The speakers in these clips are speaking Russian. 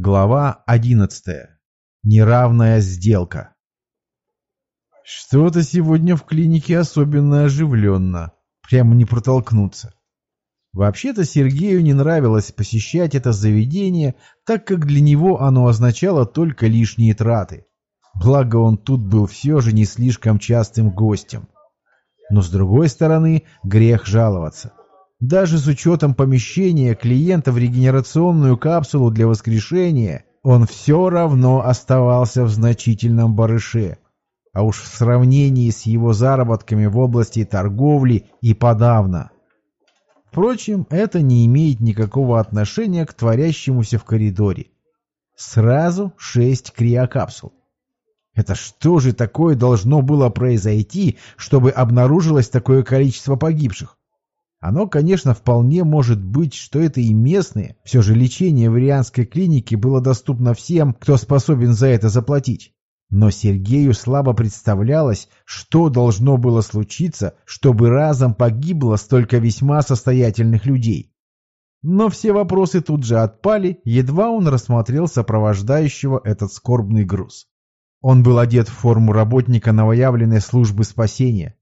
Глава 11. Неравная сделка. Что-то сегодня в клинике особенно оживленно. Прямо не протолкнуться. Вообще-то Сергею не нравилось посещать это заведение, так как для него оно означало только лишние траты. Благо он тут был все же не слишком частым гостем. Но с другой стороны, грех жаловаться. Даже с учетом помещения клиента в регенерационную капсулу для воскрешения, он все равно оставался в значительном барыше. А уж в сравнении с его заработками в области торговли и подавно. Впрочем, это не имеет никакого отношения к творящемуся в коридоре. Сразу шесть криокапсул. Это что же такое должно было произойти, чтобы обнаружилось такое количество погибших? Оно, конечно, вполне может быть, что это и местные. Все же лечение в Ирианской клинике было доступно всем, кто способен за это заплатить. Но Сергею слабо представлялось, что должно было случиться, чтобы разом погибло столько весьма состоятельных людей. Но все вопросы тут же отпали, едва он рассмотрел сопровождающего этот скорбный груз. Он был одет в форму работника новоявленной службы спасения.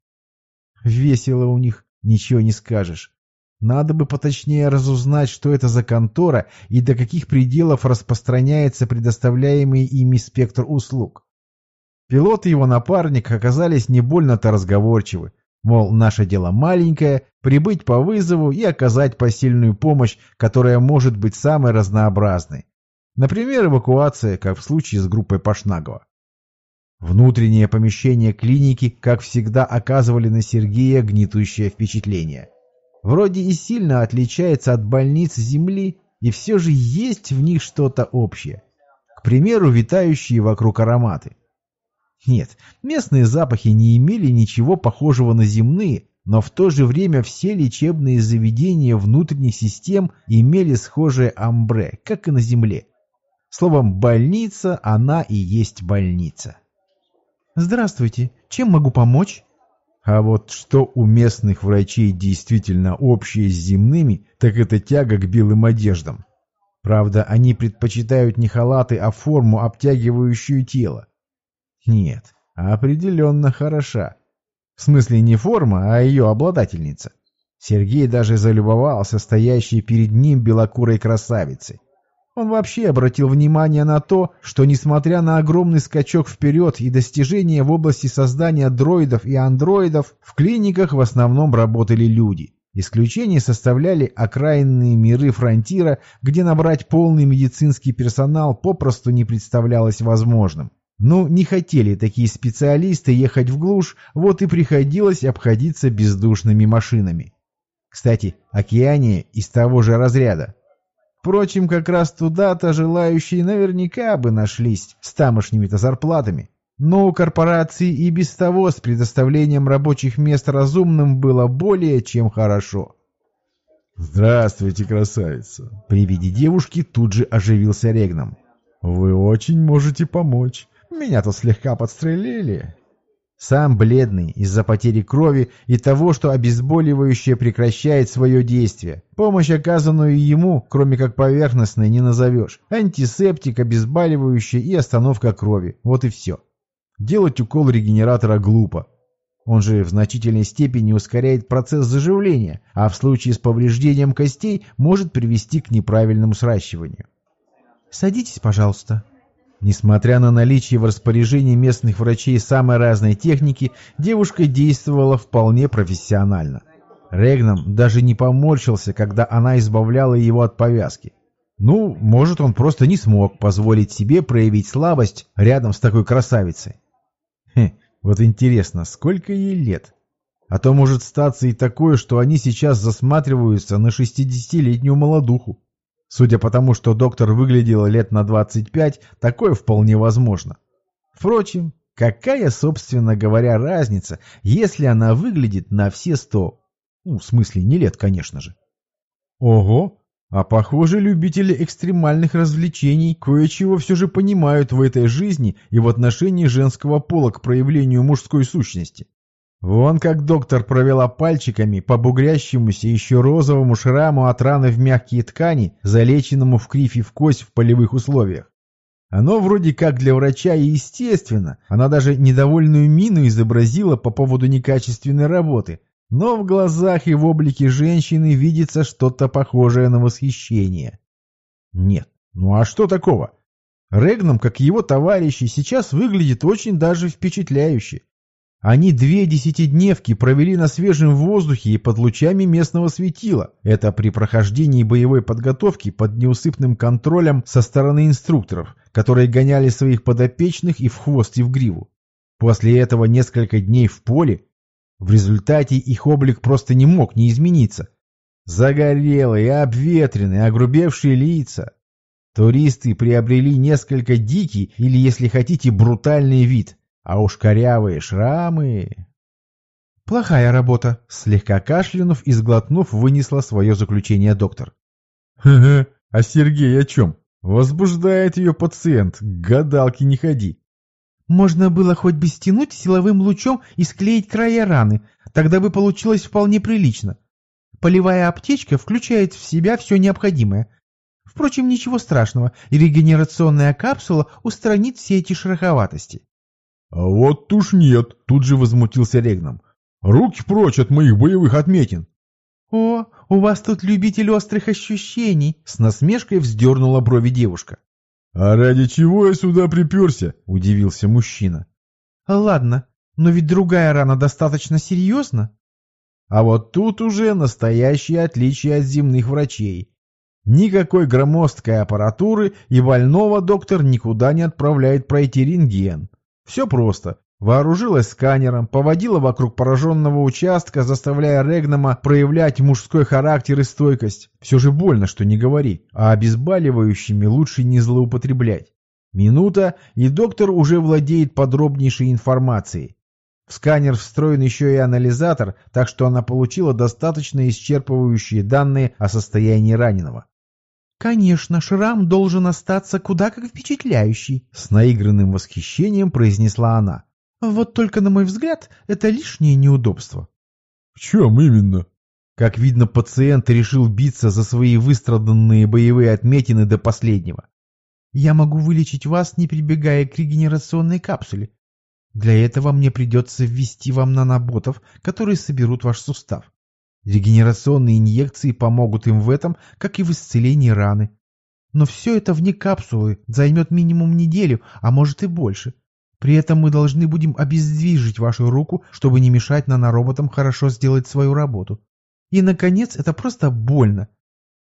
Весело у них, Ничего не скажешь. Надо бы поточнее разузнать, что это за контора и до каких пределов распространяется предоставляемый ими спектр услуг. Пилот и его напарник оказались не больно-то разговорчивы. Мол, наше дело маленькое, прибыть по вызову и оказать посильную помощь, которая может быть самой разнообразной. Например, эвакуация, как в случае с группой Пашнагова. Внутренние помещения клиники, как всегда, оказывали на Сергея гнетущее впечатление. Вроде и сильно отличается от больниц Земли, и все же есть в них что-то общее. К примеру, витающие вокруг ароматы. Нет, местные запахи не имели ничего похожего на земные, но в то же время все лечебные заведения внутренних систем имели схожее амбре, как и на Земле. Словом, больница, она и есть больница. «Здравствуйте. Чем могу помочь?» А вот что у местных врачей действительно общее с земными, так это тяга к белым одеждам. Правда, они предпочитают не халаты, а форму, обтягивающую тело. Нет, определенно хороша. В смысле не форма, а ее обладательница. Сергей даже залюбовался стоящей перед ним белокурой красавицей. Он вообще обратил внимание на то, что несмотря на огромный скачок вперед и достижения в области создания дроидов и андроидов, в клиниках в основном работали люди. Исключение составляли окраинные миры фронтира, где набрать полный медицинский персонал попросту не представлялось возможным. Ну, не хотели такие специалисты ехать в глушь, вот и приходилось обходиться бездушными машинами. Кстати, Океания из того же разряда. Впрочем, как раз туда-то желающие наверняка бы нашлись с тамошними-то зарплатами. Но у корпорации и без того с предоставлением рабочих мест разумным было более чем хорошо. «Здравствуйте, красавица!» При виде девушки тут же оживился Регном. «Вы очень можете помочь. Меня тут слегка подстрелили. Сам бледный из-за потери крови и того, что обезболивающее прекращает свое действие. Помощь, оказанную ему, кроме как поверхностной, не назовешь. Антисептик, обезболивающее и остановка крови. Вот и все. Делать укол регенератора глупо. Он же в значительной степени ускоряет процесс заживления, а в случае с повреждением костей может привести к неправильному сращиванию. «Садитесь, пожалуйста», Несмотря на наличие в распоряжении местных врачей самой разной техники, девушка действовала вполне профессионально. Регном даже не поморщился, когда она избавляла его от повязки. Ну, может, он просто не смог позволить себе проявить слабость рядом с такой красавицей. Хе, вот интересно, сколько ей лет? А то может статься и такое, что они сейчас засматриваются на шестидесятилетнюю молодуху. Судя по тому, что доктор выглядел лет на 25, такое вполне возможно. Впрочем, какая, собственно говоря, разница, если она выглядит на все сто? Ну, в смысле, не лет, конечно же. Ого, а похоже, любители экстремальных развлечений кое-чего все же понимают в этой жизни и в отношении женского пола к проявлению мужской сущности. Вон как доктор провела пальчиками по бугрящемуся еще розовому шраму от раны в мягкие ткани, залеченному в кривь и в кость в полевых условиях. Оно вроде как для врача и естественно, она даже недовольную мину изобразила по поводу некачественной работы, но в глазах и в облике женщины видится что-то похожее на восхищение. Нет, ну а что такого? Регном, как его товарищи, сейчас выглядит очень даже впечатляюще. Они две десятидневки провели на свежем воздухе и под лучами местного светила. Это при прохождении боевой подготовки под неусыпным контролем со стороны инструкторов, которые гоняли своих подопечных и в хвост, и в гриву. После этого несколько дней в поле. В результате их облик просто не мог не измениться. Загорелые, обветренные, огрубевшие лица. Туристы приобрели несколько дикий или, если хотите, брутальный вид – а уж корявые шрамы... Плохая работа, слегка кашлянув и сглотнув, вынесла свое заключение доктор. Ха-ха, а Сергей о чем? Возбуждает ее пациент, к гадалке не ходи. Можно было хоть бы стянуть силовым лучом и склеить края раны, тогда бы получилось вполне прилично. Полевая аптечка включает в себя все необходимое. Впрочем, ничего страшного, и регенерационная капсула устранит все эти шероховатости. «А вот уж нет!» — тут же возмутился Регном. «Руки прочь от моих боевых отметин!» «О, у вас тут любитель острых ощущений!» — с насмешкой вздернула брови девушка. «А ради чего я сюда приперся?» — удивился мужчина. «Ладно, но ведь другая рана достаточно серьезна». А вот тут уже настоящее отличие от земных врачей. Никакой громоздкой аппаратуры и больного доктор никуда не отправляет пройти рентген. Все просто. Вооружилась сканером, поводила вокруг пораженного участка, заставляя Регнама проявлять мужской характер и стойкость. Все же больно, что не говори, а обезболивающими лучше не злоупотреблять. Минута, и доктор уже владеет подробнейшей информацией. В сканер встроен еще и анализатор, так что она получила достаточно исчерпывающие данные о состоянии раненого. «Конечно, шрам должен остаться куда как впечатляющий», — с наигранным восхищением произнесла она. «Вот только, на мой взгляд, это лишнее неудобство». «В чем именно?» Как видно, пациент решил биться за свои выстраданные боевые отметины до последнего. «Я могу вылечить вас, не прибегая к регенерационной капсуле. Для этого мне придется ввести вам наноботов, которые соберут ваш сустав. Регенерационные инъекции помогут им в этом, как и в исцелении раны. Но все это вне капсулы займет минимум неделю, а может и больше. При этом мы должны будем обездвижить вашу руку, чтобы не мешать нанороботам хорошо сделать свою работу. И, наконец, это просто больно.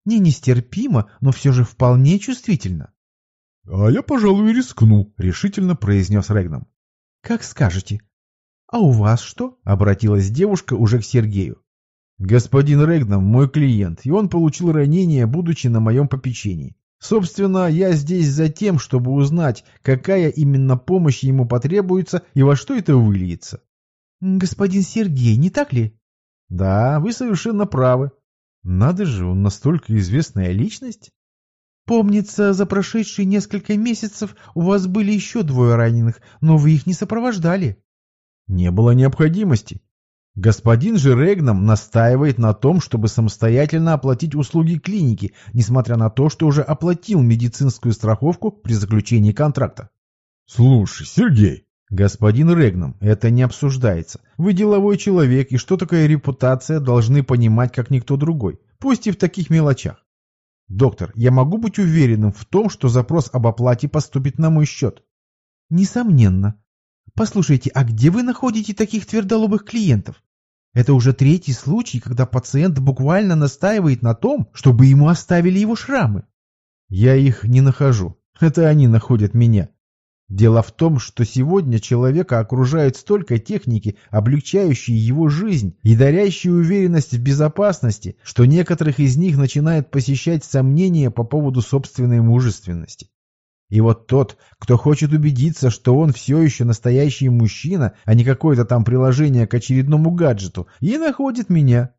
Не нестерпимо, но все же вполне чувствительно. — А я, пожалуй, рискну, — решительно произнес Регном. — Как скажете. — А у вас что? — обратилась девушка уже к Сергею. Господин Регнам мой клиент, и он получил ранение, будучи на моем попечении. Собственно, я здесь за тем, чтобы узнать, какая именно помощь ему потребуется и во что это выльется. Господин Сергей, не так ли? Да, вы совершенно правы. Надо же, он настолько известная личность. Помнится, за прошедшие несколько месяцев у вас были еще двое раненых, но вы их не сопровождали. Не было необходимости. Господин же Регном настаивает на том, чтобы самостоятельно оплатить услуги клиники, несмотря на то, что уже оплатил медицинскую страховку при заключении контракта. Слушай, Сергей, Господин Регном, это не обсуждается. Вы деловой человек, и что такое репутация, должны понимать, как никто другой. Пусть и в таких мелочах. Доктор, я могу быть уверенным в том, что запрос об оплате поступит на мой счет? Несомненно. Послушайте, а где вы находите таких твердолобых клиентов? Это уже третий случай, когда пациент буквально настаивает на том, чтобы ему оставили его шрамы. Я их не нахожу. Это они находят меня. Дело в том, что сегодня человека окружает столько техники, облегчающей его жизнь и дарящей уверенность в безопасности, что некоторых из них начинает посещать сомнения по поводу собственной мужественности. И вот тот, кто хочет убедиться, что он все еще настоящий мужчина, а не какое-то там приложение к очередному гаджету, и находит меня.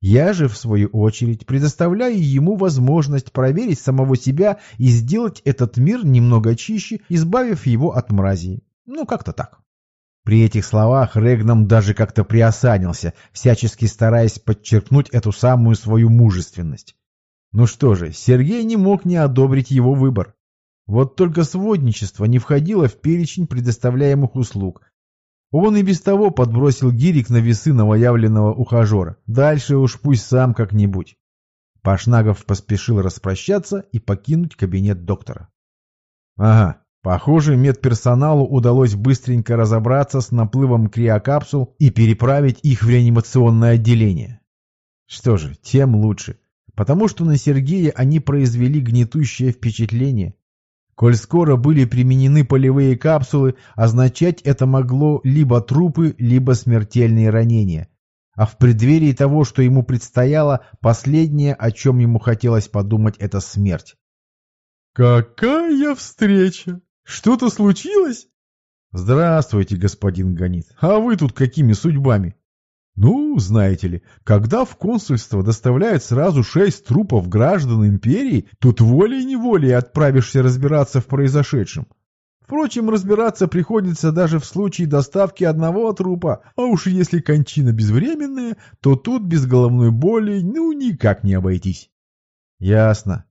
Я же, в свою очередь, предоставляю ему возможность проверить самого себя и сделать этот мир немного чище, избавив его от мрази. Ну, как-то так. При этих словах Регнам даже как-то приосанился, всячески стараясь подчеркнуть эту самую свою мужественность. Ну что же, Сергей не мог не одобрить его выбор. Вот только сводничество не входило в перечень предоставляемых услуг. Он и без того подбросил гирик на весы новоявленного ухажера. Дальше уж пусть сам как-нибудь. Пашнагов поспешил распрощаться и покинуть кабинет доктора. Ага, похоже, медперсоналу удалось быстренько разобраться с наплывом криокапсул и переправить их в реанимационное отделение. Что же, тем лучше, потому что на Сергея они произвели гнетущее впечатление. Коль скоро были применены полевые капсулы, означать это могло либо трупы, либо смертельные ранения – а в преддверии того, что ему предстояло, последнее, о чем ему хотелось подумать, это смерть. «Какая встреча! Что-то случилось?» «Здравствуйте, господин Ганит. А вы тут какими судьбами?» «Ну, знаете ли, когда в консульство доставляют сразу шесть трупов граждан империи, тут волей-неволей отправишься разбираться в произошедшем. Впрочем, разбираться приходится даже в случае доставки одного трупа, а уж если кончина безвременная, то тут без головной боли ну никак не обойтись. Ясно.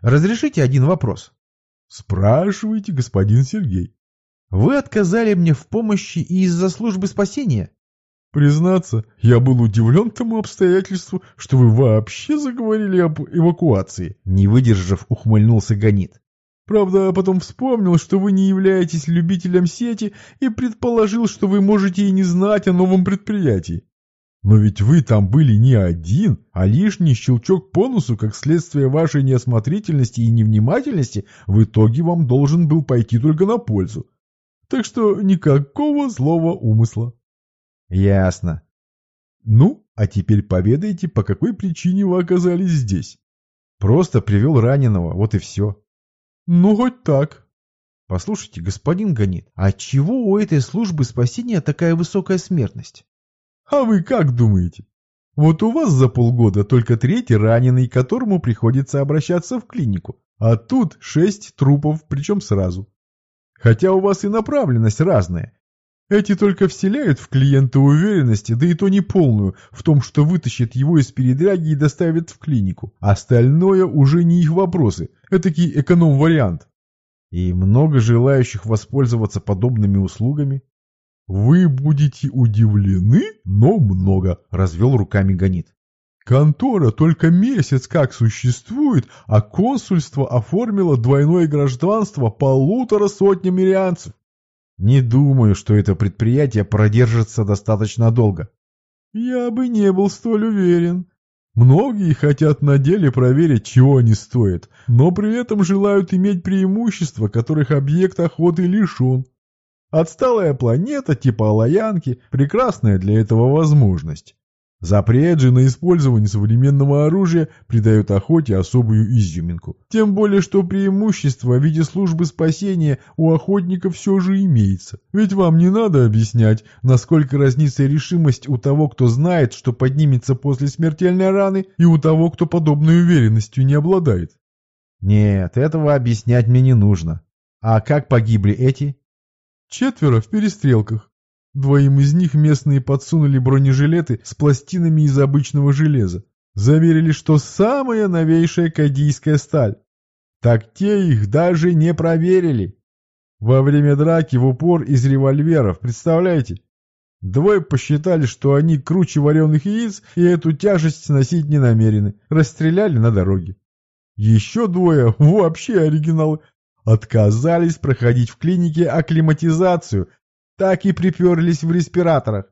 Разрешите один вопрос? Спрашивайте, господин Сергей. Вы отказали мне в помощи из-за службы спасения? Признаться, я был удивлен тому обстоятельству, что вы вообще заговорили об эвакуации. Не выдержав, ухмыльнулся Ганит. Правда, потом вспомнил, что вы не являетесь любителем сети и предположил, что вы можете и не знать о новом предприятии. Но ведь вы там были не один, а лишний щелчок по носу, как следствие вашей неосмотрительности и невнимательности, в итоге вам должен был пойти только на пользу. Так что никакого злого умысла. Ясно. Ну, а теперь поведайте, по какой причине вы оказались здесь. Просто привел раненого, вот и все. Ну, хоть так. Послушайте, господин Ганит, а чего у этой службы спасения такая высокая смертность? А вы как думаете? Вот у вас за полгода только третий раненый, которому приходится обращаться в клинику, а тут шесть трупов, причем сразу. Хотя у вас и направленность разная. Эти только вселяют в клиента уверенности, да и то не полную, в том, что вытащат его из передряги и доставят в клинику. Остальное уже не их вопросы. Этакий эконом-вариант. И много желающих воспользоваться подобными услугами? Вы будете удивлены, но много, развел руками Ганит. Контора только месяц как существует, а консульство оформило двойное гражданство полутора сотням ирианцев. Не думаю, что это предприятие продержится достаточно долго. Я бы не был столь уверен. Многие хотят на деле проверить, чего они стоят, но при этом желают иметь преимущества, которых объект охоты лишен. Отсталая планета типа Алаянки – прекрасная для этого возможность. Запрет же на использование современного оружия придает охоте особую изюминку. Тем более, что преимущество в виде службы спасения у охотников все же имеется. Ведь вам не надо объяснять, насколько разнится решимость у того, кто знает, что поднимется после смертельной раны, и у того, кто подобной уверенностью не обладает. Нет, этого объяснять мне не нужно. А как погибли эти? Четверо в перестрелках. Двоим из них местные подсунули бронежилеты с пластинами из обычного железа. Заверили, что самая новейшая кадийская сталь. Так те их даже не проверили. Во время драки в упор из револьверов, представляете? Двое посчитали, что они круче вареных яиц и эту тяжесть сносить не намерены. Расстреляли на дороге. Еще двое, вообще оригиналы, отказались проходить в клинике акклиматизацию так и приперлись в респираторах.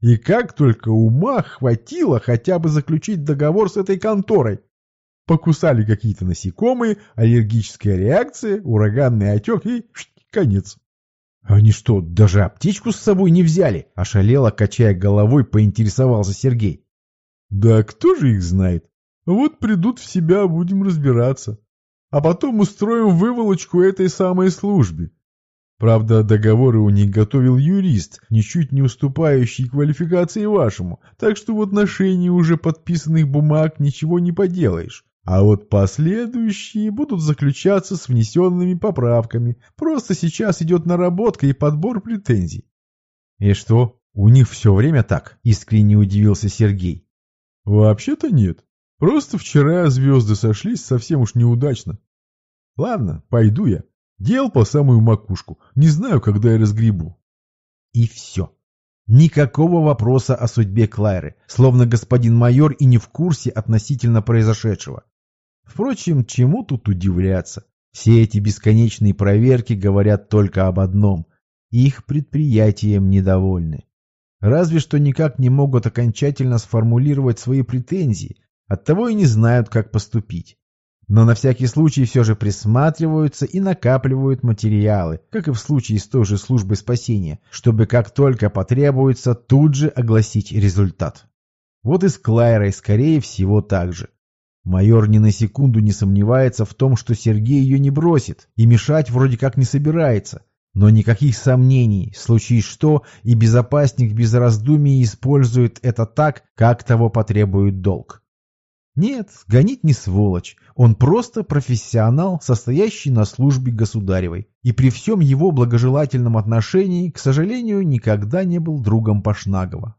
И как только ума хватило хотя бы заключить договор с этой конторой. Покусали какие-то насекомые, аллергическая реакция, ураганный отек и конец. «Они что, даже аптечку с собой не взяли?» – ошалело, качая головой, поинтересовался Сергей. «Да кто же их знает? Вот придут в себя, будем разбираться. А потом устроим выволочку этой самой службе. Правда, договоры у них готовил юрист, ничуть не уступающий квалификации вашему, так что в отношении уже подписанных бумаг ничего не поделаешь. А вот последующие будут заключаться с внесенными поправками. Просто сейчас идет наработка и подбор претензий. И что, у них все время так? Искренне удивился Сергей. Вообще-то нет. Просто вчера звезды сошлись совсем уж неудачно. Ладно, пойду я. Дел по самую макушку. Не знаю, когда я разгребу. И все. Никакого вопроса о судьбе Клайры, словно господин майор и не в курсе относительно произошедшего. Впрочем, чему тут удивляться? Все эти бесконечные проверки говорят только об одном. Их предприятием недовольны. Разве что никак не могут окончательно сформулировать свои претензии, оттого и не знают, как поступить. Но на всякий случай все же присматриваются и накапливают материалы, как и в случае с той же службой спасения, чтобы как только потребуется тут же огласить результат. Вот и с Клайрой, скорее всего, так же. Майор ни на секунду не сомневается в том, что Сергей ее не бросит, и мешать вроде как не собирается. Но никаких сомнений, случись что, и безопасник без раздумий использует это так, как того потребует долг. Нет, гонить не сволочь, он просто профессионал, состоящий на службе государевой, и при всем его благожелательном отношении, к сожалению, никогда не был другом Пашнагова.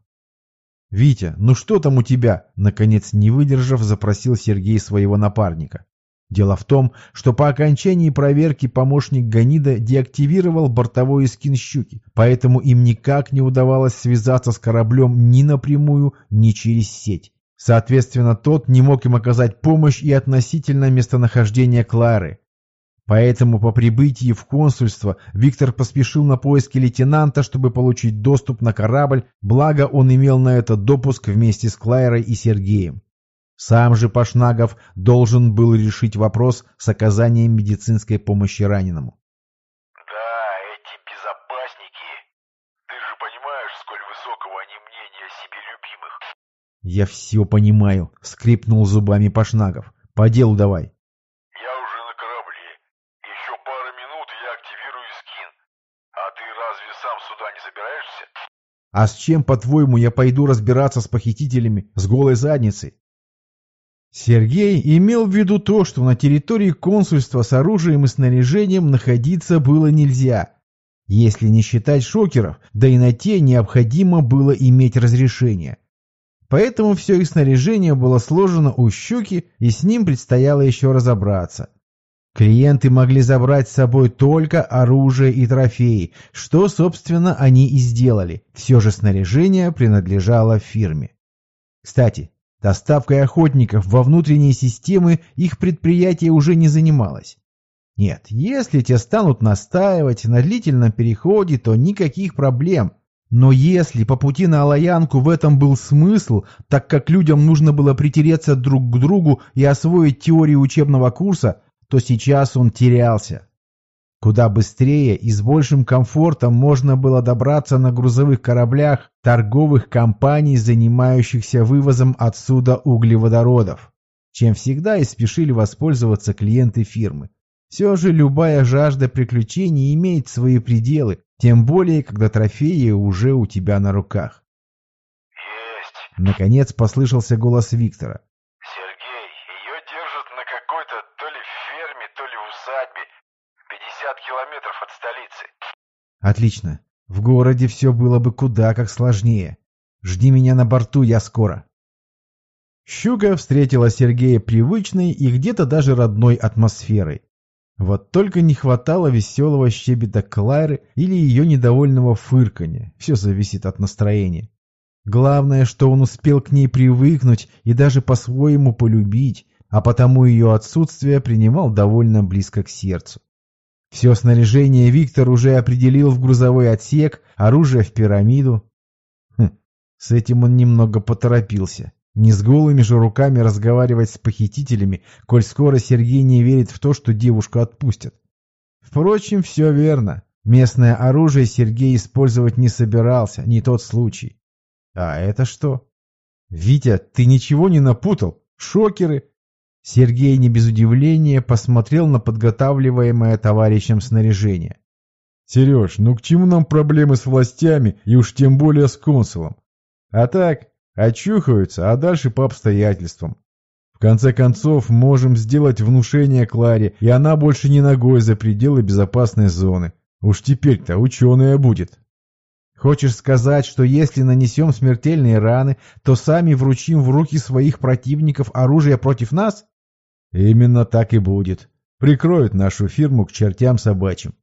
«Витя, ну что там у тебя?» Наконец, не выдержав, запросил Сергей своего напарника. Дело в том, что по окончании проверки помощник Ганида деактивировал бортовой скин «Щуки», поэтому им никак не удавалось связаться с кораблем ни напрямую, ни через сеть. Соответственно, тот не мог им оказать помощь и относительно местонахождения Клары. Поэтому по прибытии в консульство Виктор поспешил на поиски лейтенанта, чтобы получить доступ на корабль, благо он имел на это допуск вместе с Клайрой и Сергеем. Сам же Пашнагов должен был решить вопрос с оказанием медицинской помощи раненому. Да, эти безопасники. Ты же понимаешь, сколь высокого они мнения о себе любимых. Я все понимаю, скрипнул зубами Пашнагов. По делу давай. А с чем, по-твоему, я пойду разбираться с похитителями с голой задницей? Сергей имел в виду то, что на территории консульства с оружием и снаряжением находиться было нельзя. Если не считать шокеров, да и на те необходимо было иметь разрешение. Поэтому все их снаряжение было сложено у щуки, и с ним предстояло еще разобраться. Клиенты могли забрать с собой только оружие и трофеи, что, собственно, они и сделали. Все же снаряжение принадлежало фирме. Кстати, доставкой охотников во внутренние системы их предприятие уже не занималось. Нет, если те станут настаивать на длительном переходе, то никаких проблем. Но если по пути на Алаянку в этом был смысл, так как людям нужно было притереться друг к другу и освоить теорию учебного курса, то сейчас он терялся. Куда быстрее и с большим комфортом можно было добраться на грузовых кораблях торговых компаний, занимающихся вывозом отсюда углеводородов, чем всегда и спешили воспользоваться клиенты фирмы. Все же любая жажда приключений имеет свои пределы, тем более, когда трофеи уже у тебя на руках. «Есть!» Наконец послышался голос Виктора. километров от столицы. Отлично. В городе все было бы куда как сложнее. Жди меня на борту, я скоро. Щука встретила Сергея привычной и где-то даже родной атмосферой. Вот только не хватало веселого щебета Клайры или ее недовольного фырканья. Все зависит от настроения. Главное, что он успел к ней привыкнуть и даже по-своему полюбить, а потому ее отсутствие принимал довольно близко к сердцу. Все снаряжение Виктор уже определил в грузовой отсек, оружие в пирамиду. Хм, с этим он немного поторопился. Не с голыми же руками разговаривать с похитителями, коль скоро Сергей не верит в то, что девушку отпустят. Впрочем, все верно. Местное оружие Сергей использовать не собирался, не тот случай. А это что? Витя, ты ничего не напутал? Шокеры, Сергей не без удивления посмотрел на подготавливаемое товарищем снаряжение. «Сереж, ну к чему нам проблемы с властями и уж тем более с консулом? А так, очухаются, а дальше по обстоятельствам. В конце концов, можем сделать внушение Кларе, и она больше не ногой за пределы безопасной зоны. Уж теперь-то ученая будет». Хочешь сказать, что если нанесем смертельные раны, то сами вручим в руки своих противников оружие против нас? Именно так и будет. Прикроют нашу фирму к чертям собачьим.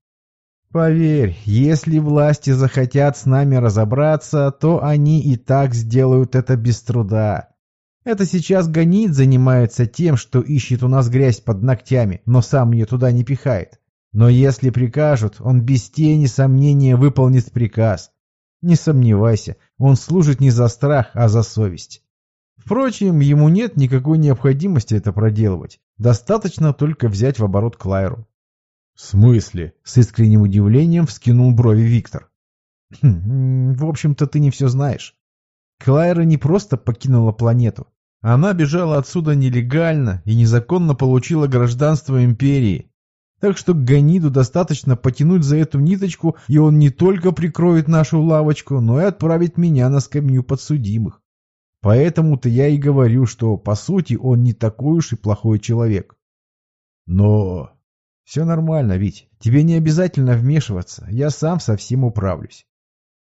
Поверь, если власти захотят с нами разобраться, то они и так сделают это без труда. Это сейчас Ганит занимается тем, что ищет у нас грязь под ногтями, но сам ее туда не пихает. Но если прикажут, он без тени сомнения выполнит приказ. Не сомневайся, он служит не за страх, а за совесть. Впрочем, ему нет никакой необходимости это проделывать. Достаточно только взять в оборот Клайру. «В смысле?» — с искренним удивлением вскинул брови Виктор. «Хм, «В общем-то, ты не все знаешь. Клайра не просто покинула планету. Она бежала отсюда нелегально и незаконно получила гражданство Империи. Так что Ганиду достаточно потянуть за эту ниточку, и он не только прикроет нашу лавочку, но и отправит меня на скамью подсудимых. Поэтому-то я и говорю, что, по сути, он не такой уж и плохой человек. Но... Все нормально, Вить. Тебе не обязательно вмешиваться. Я сам со всем управлюсь.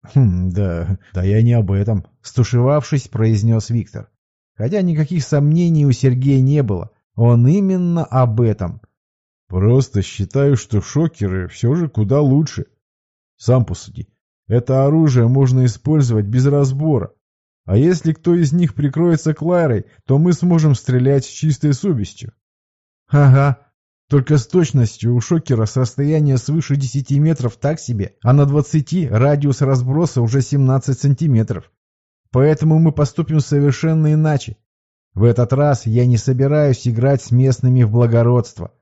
Хм, да, да я не об этом. Стушевавшись, произнес Виктор. Хотя никаких сомнений у Сергея не было. Он именно об этом. Просто считаю, что шокеры все же куда лучше. Сам посуди. Это оружие можно использовать без разбора. А если кто из них прикроется Клайрой, то мы сможем стрелять с чистой совестью. Ага. Только с точностью у шокера с расстояния свыше 10 метров так себе, а на 20 радиус разброса уже 17 сантиметров. Поэтому мы поступим совершенно иначе. В этот раз я не собираюсь играть с местными в благородство.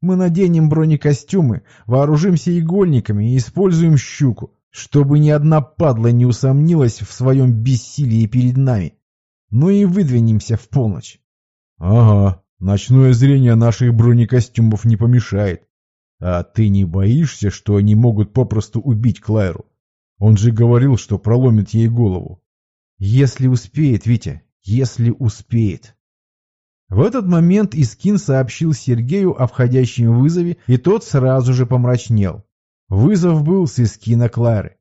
Мы наденем бронекостюмы, вооружимся игольниками и используем щуку, чтобы ни одна падла не усомнилась в своем бессилии перед нами. Ну и выдвинемся в полночь. Ага, ночное зрение наших бронекостюмов не помешает. А ты не боишься, что они могут попросту убить Клайру? Он же говорил, что проломит ей голову. Если успеет, Витя, если успеет. В этот момент Искин сообщил Сергею о входящем вызове, и тот сразу же помрачнел. Вызов был с Искина Клары.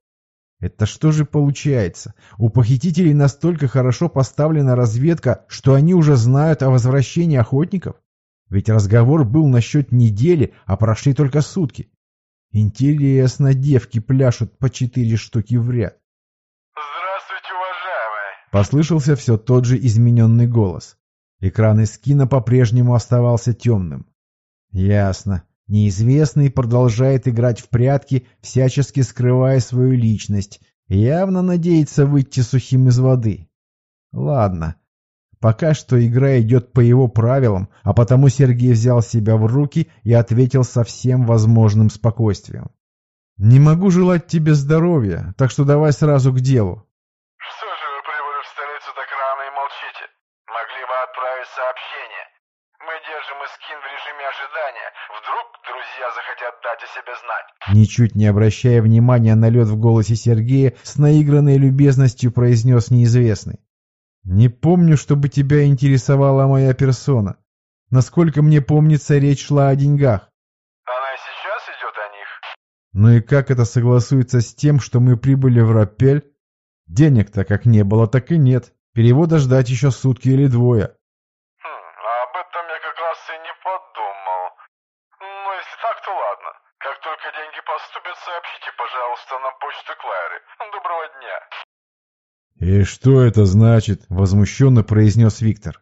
Это что же получается? У похитителей настолько хорошо поставлена разведка, что они уже знают о возвращении охотников? Ведь разговор был насчет недели, а прошли только сутки. Интересно, девки пляшут по четыре штуки в ряд. Послышался все тот же измененный голос. Экран эскина по-прежнему оставался темным. Ясно. Неизвестный продолжает играть в прятки, всячески скрывая свою личность. Явно надеется выйти сухим из воды. Ладно. Пока что игра идет по его правилам, а потому Сергей взял себя в руки и ответил со всем возможным спокойствием. «Не могу желать тебе здоровья, так что давай сразу к делу. сообщение. Мы держим Искин в режиме ожидания. Вдруг друзья захотят дать о себе знать. Ничуть не обращая внимания на лед в голосе Сергея, с наигранной любезностью произнес неизвестный. «Не помню, чтобы тебя интересовала моя персона. Насколько мне помнится, речь шла о деньгах». «Она и сейчас идет о них?» «Ну и как это согласуется с тем, что мы прибыли в Рапель? Денег-то как не было, так и нет. Перевода ждать еще сутки или двое. Пожалуйста, на почту Клайры. Доброго дня. «И что это значит?» — возмущенно произнес Виктор.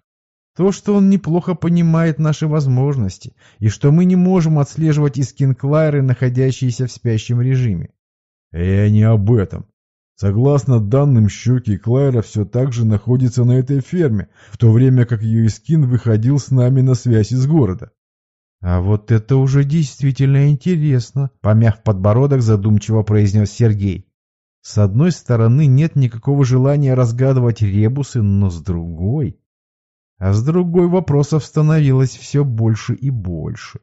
«То, что он неплохо понимает наши возможности, и что мы не можем отслеживать искин Клайры, находящиеся в спящем режиме». «Я не об этом. Согласно данным Щуки, Клайра все так же находится на этой ферме, в то время как ее искин выходил с нами на связь из города. «А вот это уже действительно интересно», — помяв подбородок, задумчиво произнес Сергей. «С одной стороны, нет никакого желания разгадывать ребусы, но с другой...» А с другой вопросов становилось все больше и больше.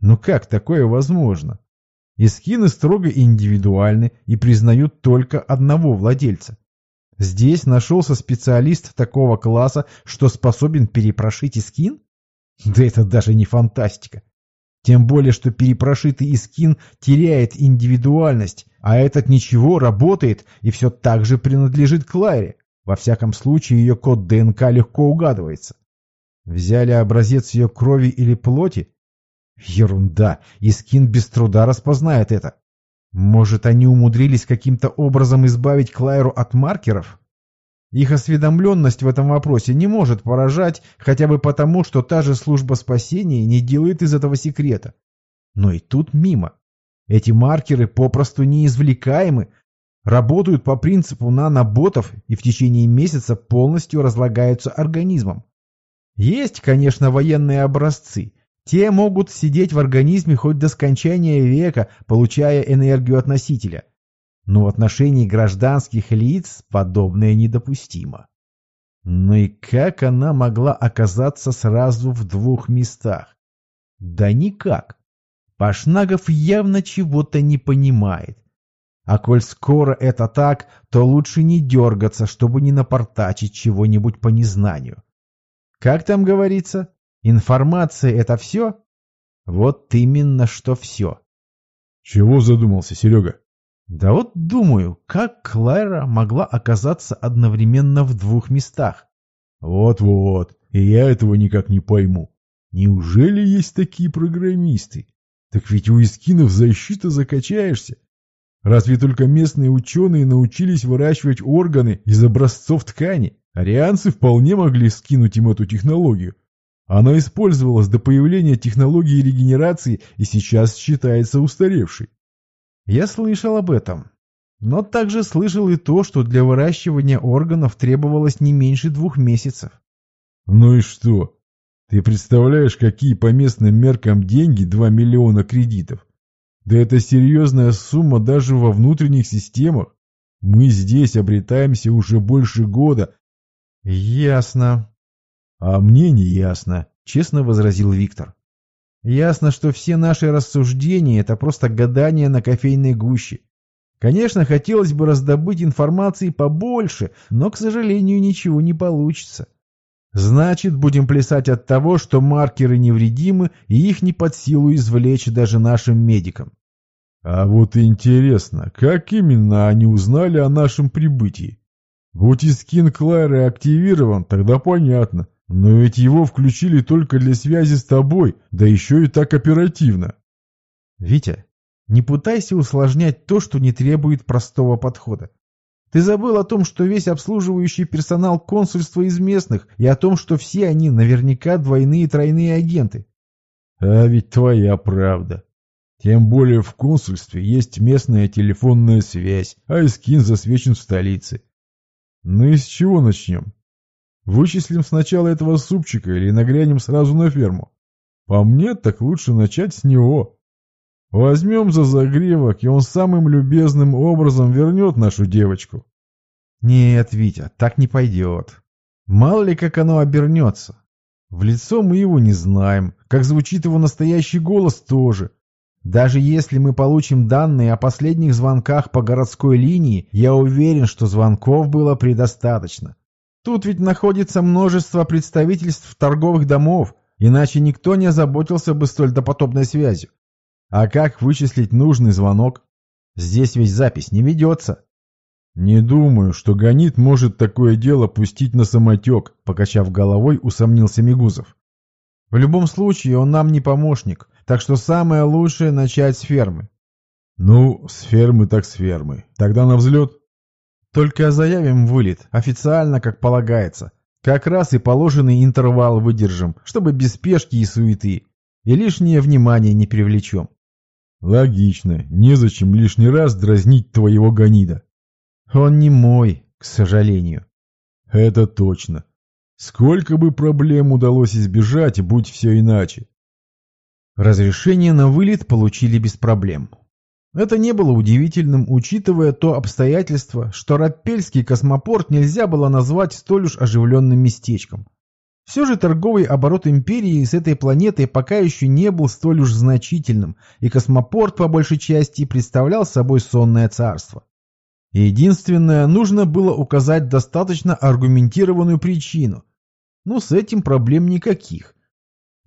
Ну как такое возможно? Искины строго индивидуальны и признают только одного владельца. Здесь нашелся специалист такого класса, что способен перепрошить искин? Да это даже не фантастика. Тем более, что перепрошитый искин теряет индивидуальность, а этот ничего, работает и все так же принадлежит Клайре. Во всяком случае, ее код ДНК легко угадывается. Взяли образец ее крови или плоти? Ерунда, и Скин без труда распознает это. Может, они умудрились каким-то образом избавить Клайру от маркеров? Их осведомленность в этом вопросе не может поражать, хотя бы потому, что та же служба спасения не делает из этого секрета. Но и тут мимо. Эти маркеры попросту неизвлекаемы, работают по принципу наноботов и в течение месяца полностью разлагаются организмом. Есть, конечно, военные образцы. Те могут сидеть в организме хоть до скончания века, получая энергию от носителя. Но в отношении гражданских лиц подобное недопустимо. Но и как она могла оказаться сразу в двух местах? Да никак. Пашнагов явно чего-то не понимает. А коль скоро это так, то лучше не дергаться, чтобы не напортачить чего-нибудь по незнанию. Как там говорится? Информация — это все? Вот именно что все. Чего задумался Серега? Да вот думаю, как Клайра могла оказаться одновременно в двух местах? Вот-вот, и я этого никак не пойму. Неужели есть такие программисты? Так ведь у эскинов защита закачаешься. Разве только местные ученые научились выращивать органы из образцов ткани? Арианцы вполне могли скинуть им эту технологию. Она использовалась до появления технологии регенерации и сейчас считается устаревшей. Я слышал об этом. Но также слышал и то, что для выращивания органов требовалось не меньше двух месяцев. Ну и что? Ты представляешь, какие по местным меркам деньги 2 миллиона кредитов? Да это серьезная сумма даже во внутренних системах. Мы здесь обретаемся уже больше года. Ясно. А мне не ясно, честно возразил Виктор. Ясно, что все наши рассуждения – это просто гадание на кофейной гуще. Конечно, хотелось бы раздобыть информации побольше, но, к сожалению, ничего не получится. Значит, будем плясать от того, что маркеры невредимы и их не под силу извлечь даже нашим медикам. А вот интересно, как именно они узнали о нашем прибытии? Будь скин Клайры активирован, тогда понятно. Но ведь его включили только для связи с тобой, да еще и так оперативно. Витя, не пытайся усложнять то, что не требует простого подхода. Ты забыл о том, что весь обслуживающий персонал консульства из местных, и о том, что все они наверняка двойные и тройные агенты. А ведь твоя правда. Тем более в консульстве есть местная телефонная связь, а Искин засвечен в столице. Ну и с чего начнем? Вычислим сначала этого супчика или нагрянем сразу на ферму? По мне, так лучше начать с него. Возьмем за загревок, и он самым любезным образом вернет нашу девочку. Нет, Витя, так не пойдет. Мало ли, как оно обернется. В лицо мы его не знаем, как звучит его настоящий голос тоже. Даже если мы получим данные о последних звонках по городской линии, я уверен, что звонков было предостаточно. Тут ведь находится множество представительств торговых домов, иначе никто не озаботился бы столь допотопной связью. А как вычислить нужный звонок? Здесь ведь запись не ведется. Не думаю, что Ганит может такое дело пустить на самотек, покачав головой, усомнился Мигузов. В любом случае, он нам не помощник, так что самое лучшее начать с фермы. Ну, с фермы так с фермы. Тогда на взлет. Только заявим вылет, официально, как полагается. Как раз и положенный интервал выдержим, чтобы без спешки и суеты. И лишнее внимание не привлечем. Логично. Незачем лишний раз дразнить твоего гонида. Он не мой, к сожалению. Это точно. Сколько бы проблем удалось избежать, будь все иначе. Разрешение на вылет получили без проблем. Это не было удивительным, учитывая то обстоятельство, что Раппельский космопорт нельзя было назвать столь уж оживленным местечком. Все же торговый оборот империи с этой планетой пока еще не был столь уж значительным, и космопорт по большей части представлял собой сонное царство. Единственное, нужно было указать достаточно аргументированную причину. Ну, с этим проблем никаких.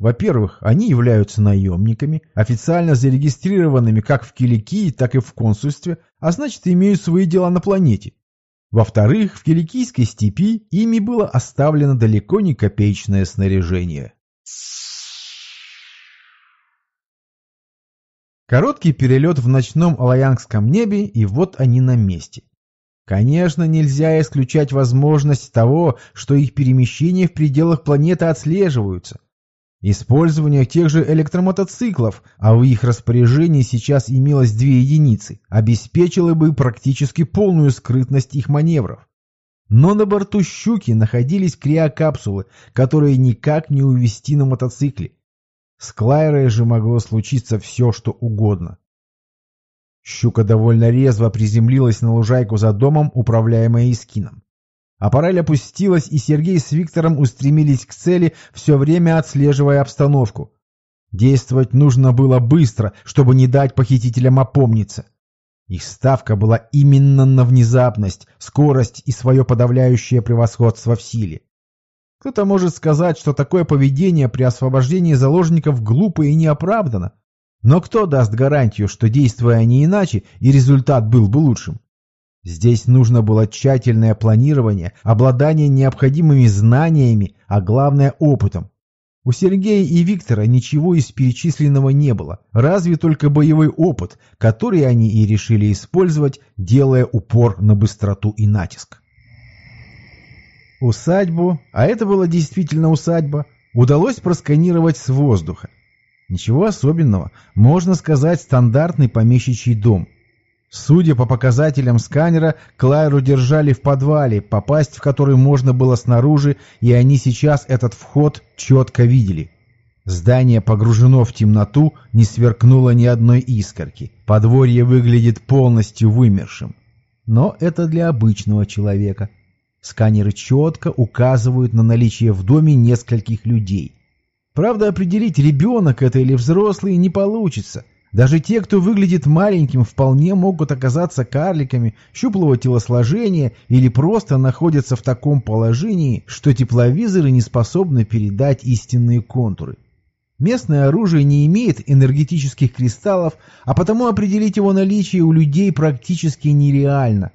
Во-первых, они являются наемниками, официально зарегистрированными как в Киликии, так и в консульстве, а значит имеют свои дела на планете. Во-вторых, в Киликийской степи ими было оставлено далеко не копеечное снаряжение. Короткий перелет в ночном алаянгском небе, и вот они на месте. Конечно, нельзя исключать возможность того, что их перемещения в пределах планеты отслеживаются. Использование тех же электромотоциклов, а в их распоряжении сейчас имелось две единицы, обеспечило бы практически полную скрытность их маневров. Но на борту «Щуки» находились криокапсулы, которые никак не увезти на мотоцикле. С Клайрой же могло случиться все, что угодно. Щука довольно резво приземлилась на лужайку за домом, управляемой Искином. Аппарель опустилась, и Сергей с Виктором устремились к цели, все время отслеживая обстановку. Действовать нужно было быстро, чтобы не дать похитителям опомниться. Их ставка была именно на внезапность, скорость и свое подавляющее превосходство в силе. Кто-то может сказать, что такое поведение при освобождении заложников глупо и неоправданно. Но кто даст гарантию, что, действуя они иначе, и результат был бы лучшим? Здесь нужно было тщательное планирование, обладание необходимыми знаниями, а главное – опытом. У Сергея и Виктора ничего из перечисленного не было, разве только боевой опыт, который они и решили использовать, делая упор на быстроту и натиск. Усадьбу, а это была действительно усадьба, удалось просканировать с воздуха. Ничего особенного, можно сказать, стандартный помещичий дом – Судя по показателям сканера, Клайру держали в подвале, попасть в который можно было снаружи, и они сейчас этот вход четко видели. Здание погружено в темноту, не сверкнуло ни одной искорки. Подворье выглядит полностью вымершим. Но это для обычного человека. Сканеры четко указывают на наличие в доме нескольких людей. Правда, определить, ребенок это или взрослый, не получится. Даже те, кто выглядит маленьким, вполне могут оказаться карликами щуплого телосложения или просто находятся в таком положении, что тепловизоры не способны передать истинные контуры. Местное оружие не имеет энергетических кристаллов, а потому определить его наличие у людей практически нереально.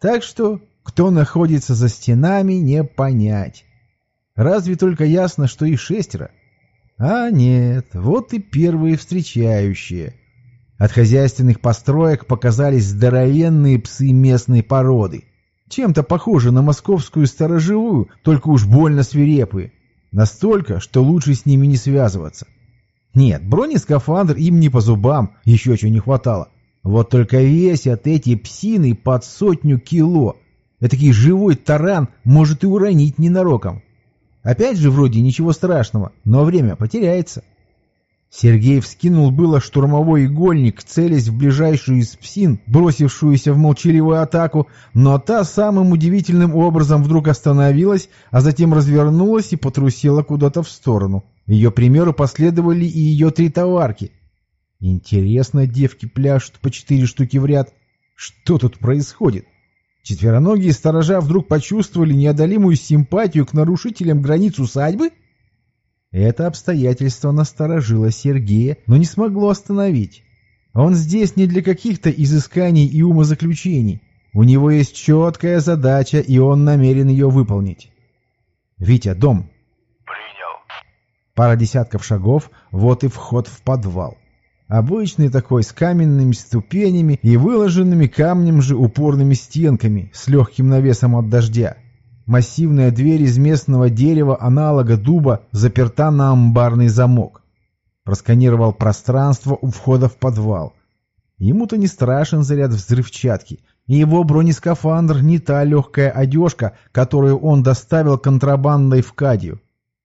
Так что, кто находится за стенами, не понять. Разве только ясно, что их шестеро – а нет, вот и первые встречающие. От хозяйственных построек показались здоровенные псы местной породы. Чем-то похожи на московскую сторожевую, только уж больно свирепые. Настолько, что лучше с ними не связываться. Нет, бронескафандр им не по зубам, еще чего не хватало. Вот только весят эти псины под сотню кило. Этакий живой таран может и уронить ненароком. Опять же, вроде ничего страшного, но время потеряется. Сергей вскинул было штурмовой игольник, целясь в ближайшую из псин, бросившуюся в молчаливую атаку, но та самым удивительным образом вдруг остановилась, а затем развернулась и потрусила куда-то в сторону. Ее примеру последовали и ее три товарки. Интересно, девки пляшут по четыре штуки в ряд. Что тут происходит? Четвероногие сторожа вдруг почувствовали неодолимую симпатию к нарушителям границ усадьбы? Это обстоятельство насторожило Сергея, но не смогло остановить. Он здесь не для каких-то изысканий и умозаключений. У него есть четкая задача, и он намерен ее выполнить. «Витя, дом!» Принял. Пара десятков шагов, вот и вход в подвал. Обычный такой, с каменными ступенями и выложенными камнем же упорными стенками, с легким навесом от дождя. Массивная дверь из местного дерева аналога дуба заперта на амбарный замок. Просканировал пространство у входа в подвал. Ему-то не страшен заряд взрывчатки, и его бронескафандр не та легкая одежка, которую он доставил контрабандой в Кадию.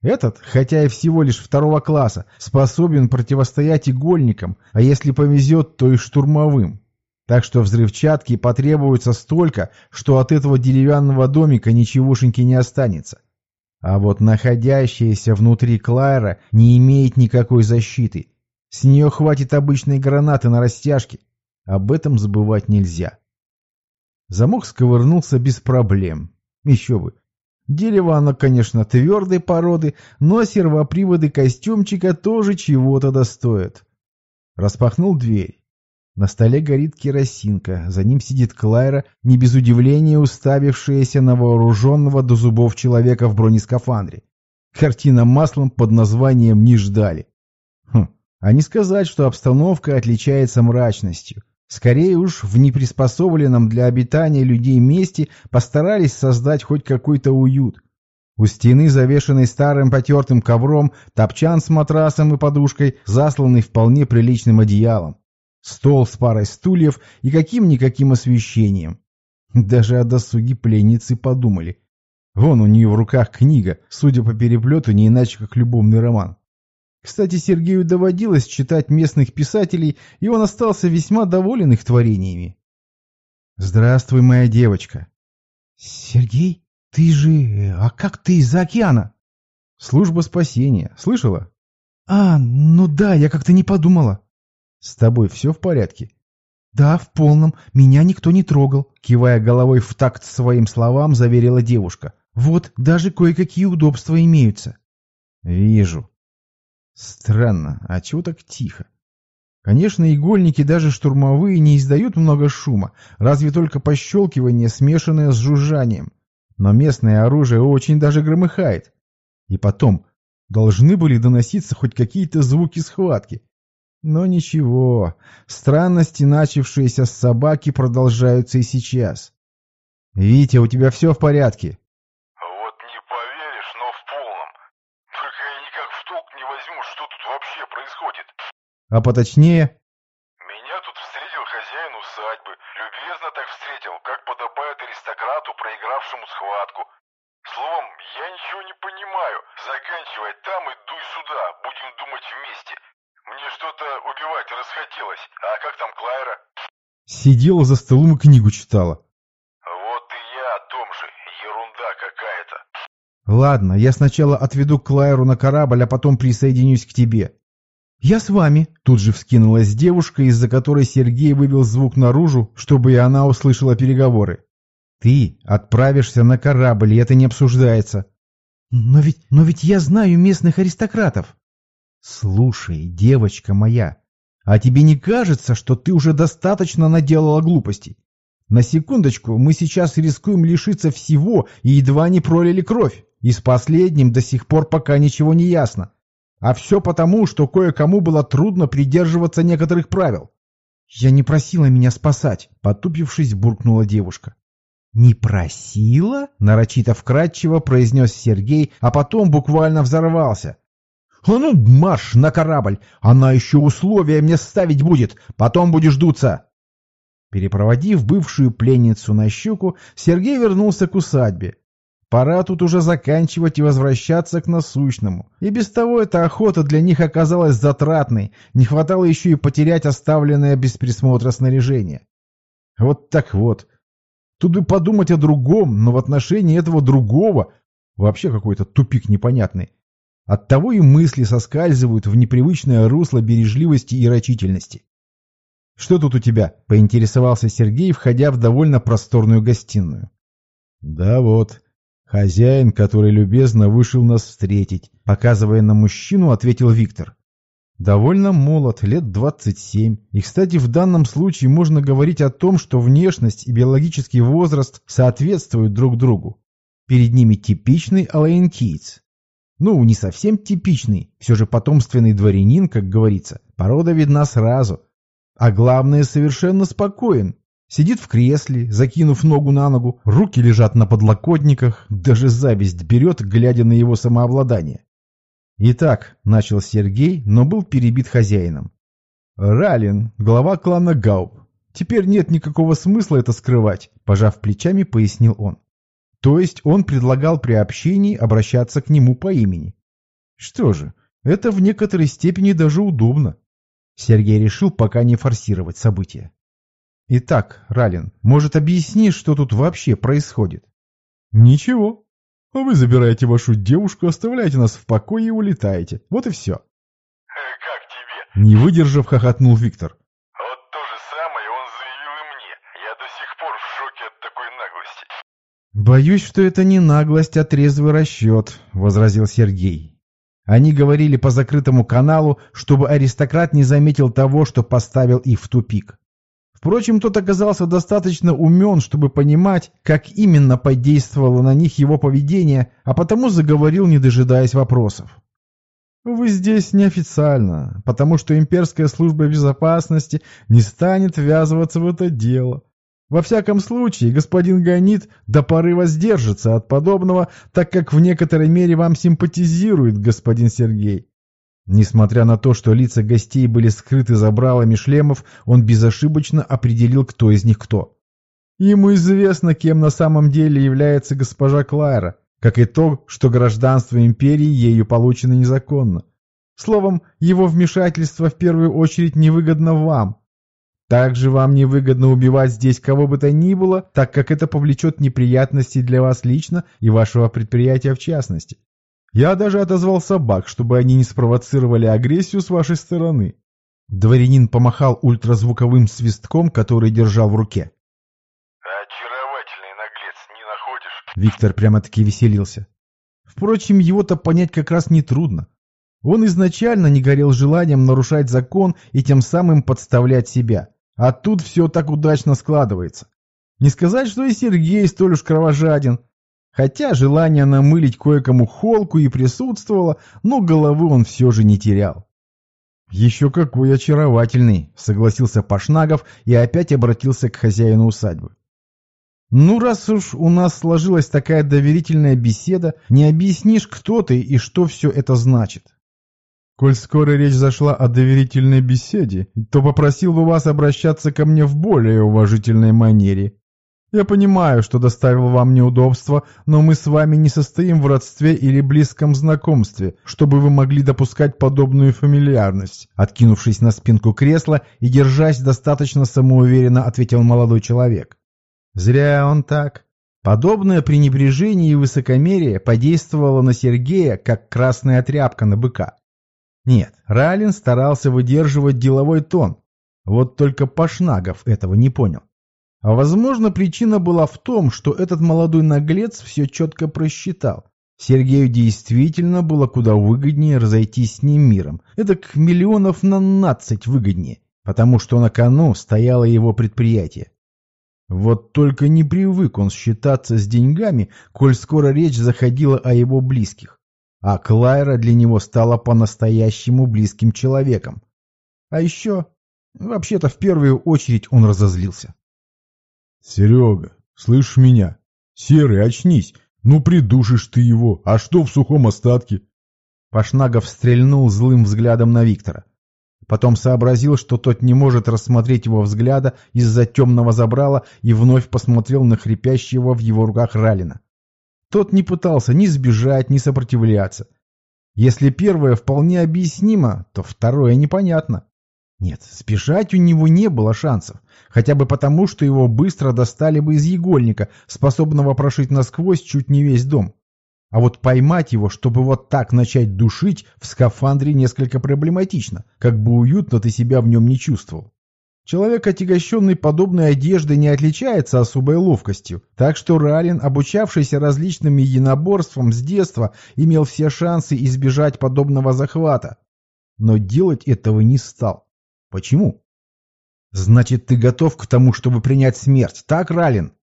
Этот, хотя и всего лишь второго класса, способен противостоять игольникам, а если повезет, то и штурмовым. Так что взрывчатки потребуется столько, что от этого деревянного домика ничегошеньки не останется. А вот находящаяся внутри Клайра не имеет никакой защиты. С нее хватит обычной гранаты на растяжке. Об этом забывать нельзя. Замок сковырнулся без проблем. Еще бы. Дерево оно, конечно, твердой породы, но сервоприводы костюмчика тоже чего-то достоят. Распахнул дверь. На столе горит керосинка, за ним сидит Клайра, не без удивления уставившаяся на вооруженного до зубов человека в бронескафандре. Картина маслом под названием «Не ждали». Хм, а не сказать, что обстановка отличается мрачностью. Скорее уж, в неприспособленном для обитания людей месте постарались создать хоть какой-то уют. У стены, завешенной старым потертым ковром, топчан с матрасом и подушкой, засланный вполне приличным одеялом. Стол с парой стульев и каким-никаким освещением. Даже о досуге пленницы подумали. Вон у нее в руках книга, судя по переплету, не иначе как любовный роман. Кстати, Сергею доводилось читать местных писателей, и он остался весьма доволен их творениями. «Здравствуй, моя девочка». «Сергей, ты же... А как ты из-за океана?» «Служба спасения. Слышала?» «А, ну да, я как-то не подумала». «С тобой все в порядке?» «Да, в полном. Меня никто не трогал», — кивая головой в такт своим словам, заверила девушка. «Вот, даже кое-какие удобства имеются». «Вижу», Странно, а чего так тихо? Конечно, игольники, даже штурмовые, не издают много шума, разве только пощелкивание, смешанное с жужжанием. Но местное оружие очень даже громыхает. И потом, должны были доноситься хоть какие-то звуки схватки. Но ничего, странности, начавшиеся с собаки, продолжаются и сейчас. «Витя, у тебя все в порядке?» А поточнее? Меня тут встретил хозяин усадьбы. Любезно так встретил, как подобает аристократу, проигравшему схватку. Словом, я ничего не понимаю. Заканчивай там и дуй сюда. Будем думать вместе. Мне что-то убивать расхотелось. А как там Клайра? Сидела за столом и книгу читала. Вот и я о том же. Ерунда какая-то. Ладно, я сначала отведу Клайру на корабль, а потом присоединюсь к тебе. «Я с вами!» Тут же вскинулась девушка, из-за которой Сергей вывел звук наружу, чтобы и она услышала переговоры. «Ты отправишься на корабль, и это не обсуждается». «Но ведь, но ведь я знаю местных аристократов». «Слушай, девочка моя, а тебе не кажется, что ты уже достаточно наделала глупостей? На секундочку, мы сейчас рискуем лишиться всего и едва не пролили кровь, и с последним до сих пор пока ничего не ясно. А все потому, что кое-кому было трудно придерживаться некоторых правил. «Я не просила меня спасать», — потупившись, буркнула девушка. «Не просила?» — нарочито вкратчиво произнес Сергей, а потом буквально взорвался. «А ну, марш на корабль! Она еще условия мне ставить будет! Потом будешь дуться!» Перепроводив бывшую пленницу на щеку, Сергей вернулся к усадьбе. Пора тут уже заканчивать и возвращаться к насущному. И без того эта охота для них оказалась затратной, не хватало еще и потерять оставленное без присмотра снаряжение. Вот так вот. Тут бы подумать о другом, но в отношении этого другого вообще какой-то тупик непонятный. Оттого и мысли соскальзывают в непривычное русло бережливости и рачительности. «Что тут у тебя?» — поинтересовался Сергей, входя в довольно просторную гостиную. «Да вот», Хозяин, который любезно вышел нас встретить, показывая на мужчину, ответил Виктор. Довольно молод, лет 27. И, кстати, в данном случае можно говорить о том, что внешность и биологический возраст соответствуют друг другу. Перед ними типичный Алэйн. Ну, не совсем типичный, все же потомственный дворянин, как говорится. Порода видна сразу. А главное, совершенно спокоен, Сидит в кресле, закинув ногу на ногу, руки лежат на подлокотниках, даже зависть берет, глядя на его самообладание. «Итак», — начал Сергей, но был перебит хозяином. «Ралин, глава клана Гауб. Теперь нет никакого смысла это скрывать», — пожав плечами, пояснил он. То есть он предлагал при общении обращаться к нему по имени. Что же, это в некоторой степени даже удобно. Сергей решил пока не форсировать события. Итак, Ралин, может, объяснишь, что тут вообще происходит? Ничего. А вы забираете вашу девушку, оставляете нас в покое и улетаете. Вот и все. Э, как тебе? Не выдержав, хохотнул Виктор. Вот то же самое он заявил и мне. Я до сих пор в шоке от такой наглости. «Боюсь, что это не наглость, а трезвый расчет», — возразил Сергей. Они говорили по закрытому каналу, чтобы аристократ не заметил того, что поставил их в тупик. Впрочем, тот оказался достаточно умен, чтобы понимать, как именно подействовало на них его поведение, а потому заговорил, не дожидаясь вопросов. «Вы здесь неофициально, потому что имперская служба безопасности не станет ввязываться в это дело. Во всяком случае, господин Ганит до поры воздержится от подобного, так как в некоторой мере вам симпатизирует господин Сергей. Несмотря на то, что лица гостей были скрыты забралами шлемов, он безошибочно определил, кто из них кто. Ему известно, кем на самом деле является госпожа Клайра, как и то, что гражданство империи ею получено незаконно. Словом, его вмешательство в первую очередь невыгодно вам, также вам невыгодно убивать здесь кого бы то ни было, так как это повлечет неприятности для вас лично и вашего предприятия в частности. Я даже отозвал собак, чтобы они не спровоцировали агрессию с вашей стороны. Дворянин помахал ультразвуковым свистком, который держал в руке. Очаровательный наглец, не находишь? Виктор прямо-таки веселился. Впрочем, его-то понять как раз нетрудно. Он изначально не горел желанием нарушать закон и тем самым подставлять себя. А тут все так удачно складывается. Не сказать, что и Сергей столь уж кровожаден. Хотя желание намылить кое-кому холку и присутствовало, но головы он все же не терял. «Еще какой очаровательный!» — согласился Пашнагов и опять обратился к хозяину усадьбы. «Ну, раз уж у нас сложилась такая доверительная беседа, не объяснишь, кто ты и что все это значит?» Коль скоро речь зашла о доверительной беседе, то попросил бы вас обращаться ко мне в более уважительной манере. Я понимаю, что доставил вам неудобства, но мы с вами не состоим в родстве или близком знакомстве, чтобы вы могли допускать подобную фамильярность. Откинувшись на спинку кресла и держась достаточно самоуверенно, ответил молодой человек. Зря он так. Подобное пренебрежение и высокомерие подействовало на Сергея, как красная тряпка на быка. Нет, Ралин старался выдерживать деловой тон. Вот только Пашнагов этого не понял. А возможно, причина была в том, что этот молодой наглец все четко просчитал. Сергею действительно было куда выгоднее разойтись с ним миром. Это к миллионов на нацать выгоднее, потому что на кону стояло его предприятие. Вот только не привык он считаться с деньгами, коль скоро речь заходила о его близких а Клайра для него стала по-настоящему близким человеком. А еще, вообще-то в первую очередь он разозлился. «Серега, слышишь меня? Серый, очнись! Ну придушишь ты его, а что в сухом остатке?» Пашнагов стрельнул злым взглядом на Виктора. Потом сообразил, что тот не может рассмотреть его взгляда из-за темного забрала и вновь посмотрел на хрипящего в его руках Ралина. Тот не пытался ни сбежать, ни сопротивляться. Если первое вполне объяснимо, то второе непонятно. Нет, сбежать у него не было шансов, хотя бы потому, что его быстро достали бы из игольника, способного прошить насквозь чуть не весь дом. А вот поймать его, чтобы вот так начать душить, в скафандре несколько проблематично, как бы уютно ты себя в нем не чувствовал. Человек, отягощенный подобной одеждой, не отличается особой ловкостью, так что Ралин, обучавшийся различным единоборствам с детства, имел все шансы избежать подобного захвата. Но делать этого не стал. Почему? Значит, ты готов к тому, чтобы принять смерть, так, Ралин?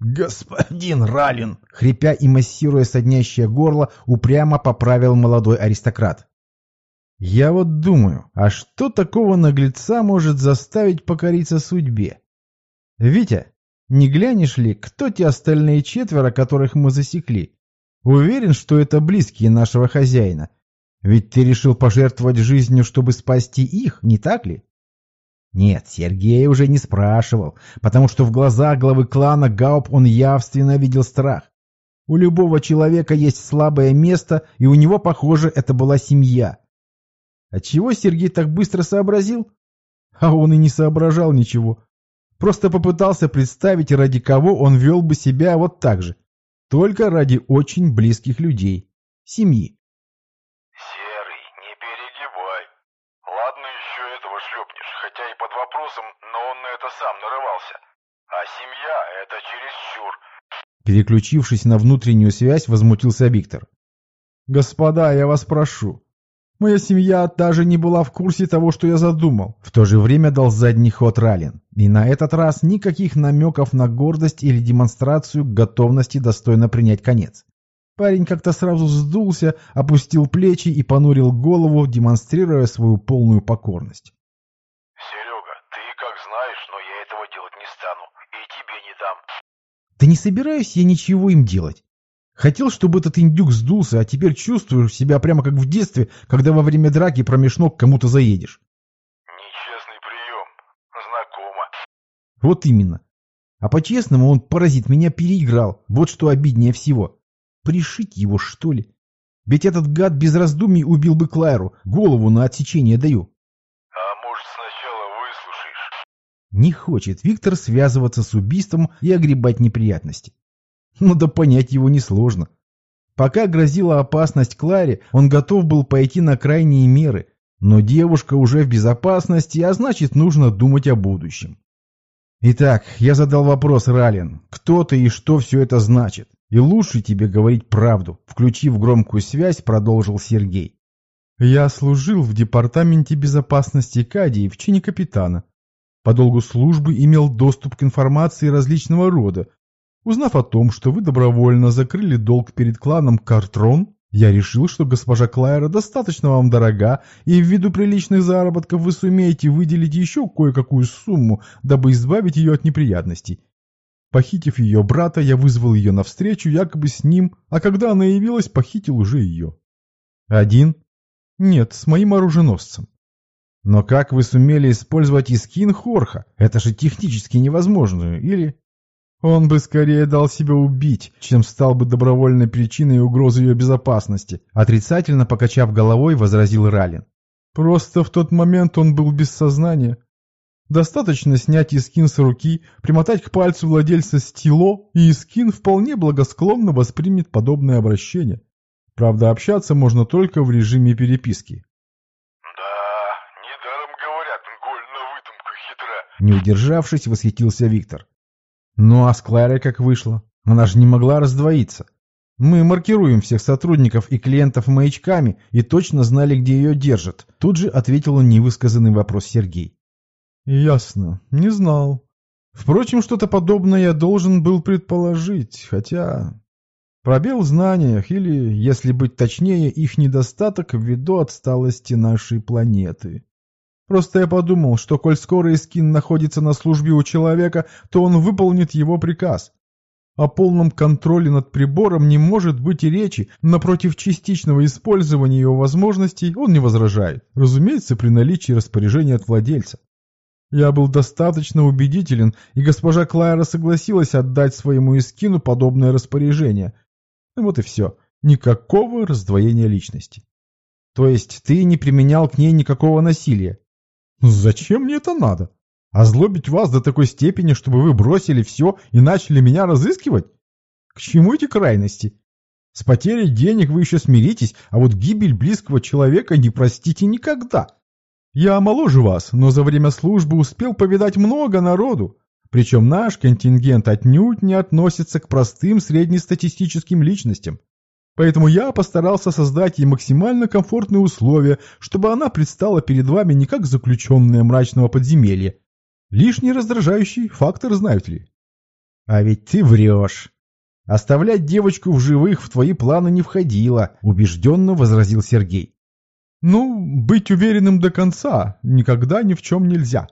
«Господин Ралин!» — хрипя и массируя соднящее горло, упрямо поправил молодой аристократ. Я вот думаю, а что такого наглеца может заставить покориться судьбе? Витя, не глянешь ли, кто те остальные четверо, которых мы засекли? Уверен, что это близкие нашего хозяина. Ведь ты решил пожертвовать жизнью, чтобы спасти их, не так ли? Нет, Сергей уже не спрашивал, потому что в глазах главы клана Гауп он явственно видел страх. У любого человека есть слабое место, и у него, похоже, это была семья. Отчего Сергей так быстро сообразил? А он и не соображал ничего. Просто попытался представить, ради кого он вел бы себя вот так же. Только ради очень близких людей. Семьи. Серый, не перегибай. Ладно еще этого шлепнешь, хотя и под вопросом, но он на это сам нарывался. А семья — это чересчур. Переключившись на внутреннюю связь, возмутился Виктор. «Господа, я вас прошу. Моя семья даже не была в курсе того, что я задумал». В то же время дал задний ход Ралин. И на этот раз никаких намеков на гордость или демонстрацию готовности достойно принять конец. Парень как-то сразу сдулся, опустил плечи и понурил голову, демонстрируя свою полную покорность. Серега, ты как знаешь, но я этого делать не стану. И тебе не дам. Да не собираюсь я ничего им делать. Хотел, чтобы этот индюк сдулся, а теперь чувствую себя прямо как в детстве, когда во время драки промеж ног кому-то заедешь. Нечестный прием. Знакомо. Вот именно. А по-честному он, паразит, меня переиграл. Вот что обиднее всего. Пришить его, что ли? Ведь этот гад без раздумий убил бы Клайру. Голову на отсечение даю. А может, сначала выслушаешь? Не хочет Виктор связываться с убийством и огребать неприятности. Ну да понять его несложно. Пока грозила опасность Кларе, он готов был пойти на крайние меры, но девушка уже в безопасности, а значит нужно думать о будущем. Итак, я задал вопрос, Ралин. Кто ты и что все это значит? И лучше тебе говорить правду. Включив громкую связь, продолжил Сергей. Я служил в департаменте безопасности Кадии в чине капитана. По долгу службы имел доступ к информации различного рода, Узнав о том, что вы добровольно закрыли долг перед кланом Картрон, я решил, что госпожа Клайра достаточно вам дорога, и ввиду приличных заработков вы сумеете выделить еще кое-какую сумму, дабы избавить ее от неприятностей. Похитив ее брата, я вызвал ее навстречу якобы с ним, а когда она явилась, похитил уже ее. Один? Нет, с моим оруженосцем. Но как вы сумели использовать Искин Хорха? Это же технически невозможно, или... Он бы скорее дал себя убить, чем стал бы добровольной причиной угрозы ее безопасности, отрицательно покачав головой, возразил Ралин. Просто в тот момент он был без сознания. Достаточно снять искин с руки, примотать к пальцу владельца стило, и искин вполне благосклонно воспримет подобное обращение. Правда, общаться можно только в режиме переписки. Да, недаром говорят, голь на выдумку хитра. Не удержавшись, восхитился Виктор. Ну а с Кларой как вышло? Она же не могла раздвоиться. Мы маркируем всех сотрудников и клиентов маячками и точно знали, где ее держат. Тут же ответил он невысказанный вопрос Сергей. Ясно. Не знал. Впрочем, что-то подобное я должен был предположить, хотя... Пробел в знаниях, или, если быть точнее, их недостаток ввиду отсталости нашей планеты. Просто я подумал, что коль скоро Искин находится на службе у человека, то он выполнит его приказ. О полном контроле над прибором не может быть и речи, напротив частичного использования его возможностей он не возражает, разумеется, при наличии распоряжения от владельца. Я был достаточно убедителен, и госпожа Клайра согласилась отдать своему Искину подобное распоряжение. Ну вот и все. Никакого раздвоения личности. То есть ты не применял к ней никакого насилия? Зачем мне это надо? Озлобить вас до такой степени, чтобы вы бросили все и начали меня разыскивать? К чему эти крайности? С потерей денег вы еще смиритесь, а вот гибель близкого человека не простите никогда. Я моложе вас, но за время службы успел повидать много народу. Причем наш контингент отнюдь не относится к простым среднестатистическим личностям. Поэтому я постарался создать ей максимально комфортные условия, чтобы она предстала перед вами не как заключенная мрачного подземелья. Лишний раздражающий фактор, знаете ли. А ведь ты врешь. Оставлять девочку в живых в твои планы не входило, убежденно возразил Сергей. Ну, быть уверенным до конца никогда ни в чем нельзя.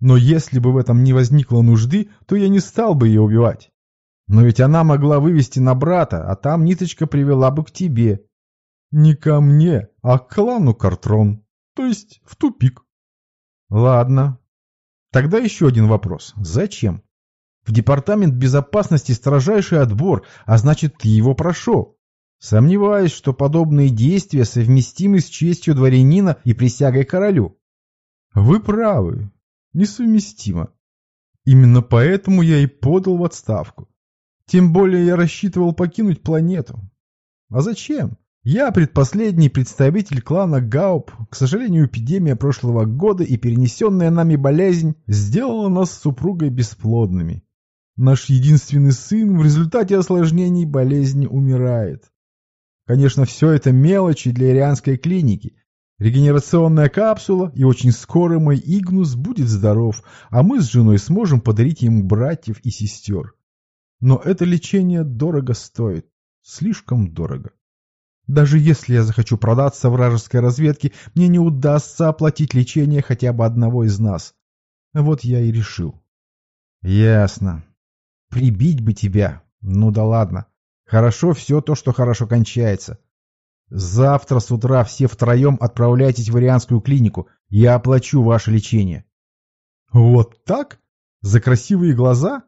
Но если бы в этом не возникло нужды, то я не стал бы ее убивать. Но ведь она могла вывести на брата, а там ниточка привела бы к тебе. Не ко мне, а к клану Картрон. То есть в тупик. Ладно. Тогда еще один вопрос. Зачем? В департамент безопасности строжайший отбор, а значит, ты его прошел. Сомневаюсь, что подобные действия совместимы с честью дворянина и присягой королю. Вы правы. Несовместимо. Именно поэтому я и подал в отставку. Тем более я рассчитывал покинуть планету. А зачем? Я предпоследний представитель клана Гауп. К сожалению, эпидемия прошлого года и перенесенная нами болезнь сделала нас с супругой бесплодными. Наш единственный сын в результате осложнений болезни умирает. Конечно, все это мелочи для ирианской клиники. Регенерационная капсула, и очень скоро мой Игнус будет здоров, а мы с женой сможем подарить ему братьев и сестер. Но это лечение дорого стоит. Слишком дорого. Даже если я захочу продаться вражеской разведке, мне не удастся оплатить лечение хотя бы одного из нас. Вот я и решил. Ясно. Прибить бы тебя. Ну да ладно. Хорошо все то, что хорошо кончается. Завтра с утра все втроем отправляйтесь в Ирианскую клинику. Я оплачу ваше лечение. Вот так? За красивые глаза?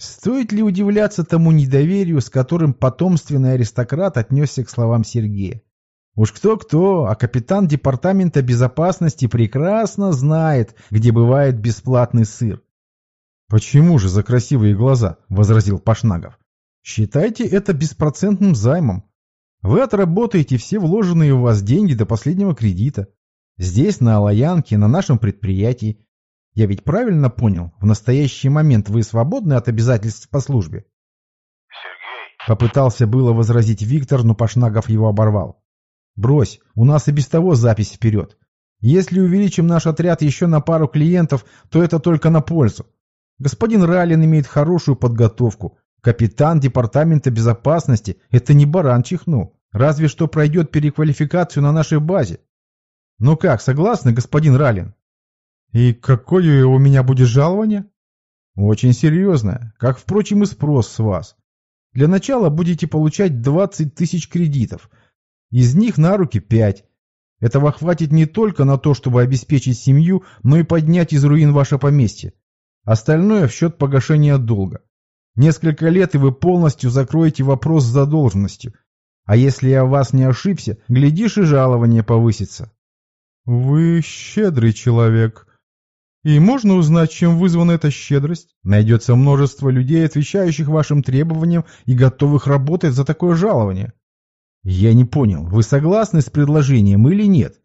Стоит ли удивляться тому недоверию, с которым потомственный аристократ отнесся к словам Сергея? Уж кто-кто, а капитан департамента безопасности прекрасно знает, где бывает бесплатный сыр. «Почему же за красивые глаза?» – возразил Пашнагов. «Считайте это беспроцентным займом. Вы отработаете все вложенные в вас деньги до последнего кредита. Здесь, на Алаянке, на нашем предприятии. Я ведь правильно понял, в настоящий момент вы свободны от обязательств по службе? Сергей, Попытался было возразить Виктор, но Пашнагов его оборвал. Брось, у нас и без того запись вперед. Если увеличим наш отряд еще на пару клиентов, то это только на пользу. Господин Ралин имеет хорошую подготовку. Капитан департамента безопасности – это не баран чихнул. Разве что пройдет переквалификацию на нашей базе. Ну как, согласны, господин Ралин? И какое у меня будет жалование? Очень серьезное, как, впрочем, и спрос с вас. Для начала будете получать 20 тысяч кредитов. Из них на руки 5. Этого хватит не только на то, чтобы обеспечить семью, но и поднять из руин ваше поместье. Остальное в счет погашения долга. Несколько лет, и вы полностью закроете вопрос с задолженностью. А если я вас не ошибся, глядишь, и жалование повысится. Вы щедрый человек, и можно узнать, чем вызвана эта щедрость? Найдется множество людей, отвечающих вашим требованиям и готовых работать за такое жалование. Я не понял, вы согласны с предложением или нет?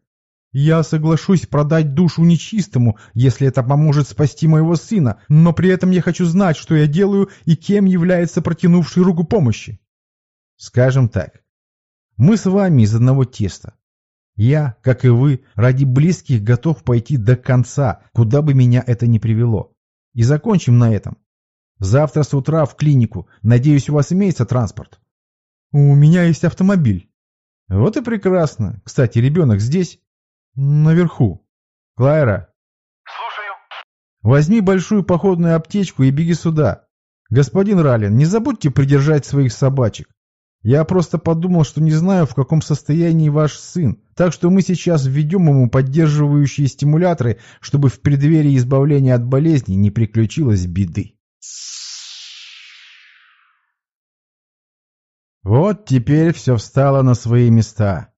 Я соглашусь продать душу нечистому, если это поможет спасти моего сына, но при этом я хочу знать, что я делаю и кем является протянувший руку помощи. Скажем так, мы с вами из одного теста. Я, как и вы, ради близких готов пойти до конца, куда бы меня это ни привело. И закончим на этом. Завтра с утра в клинику. Надеюсь, у вас имеется транспорт? У меня есть автомобиль. Вот и прекрасно. Кстати, ребенок здесь? Наверху. Клайра. слушаю. Возьми большую походную аптечку и беги сюда. Господин Ралин, не забудьте придержать своих собачек. Я просто подумал, что не знаю, в каком состоянии ваш сын, так что мы сейчас введем ему поддерживающие стимуляторы, чтобы в преддверии избавления от болезни не приключилось беды. Вот теперь все встало на свои места.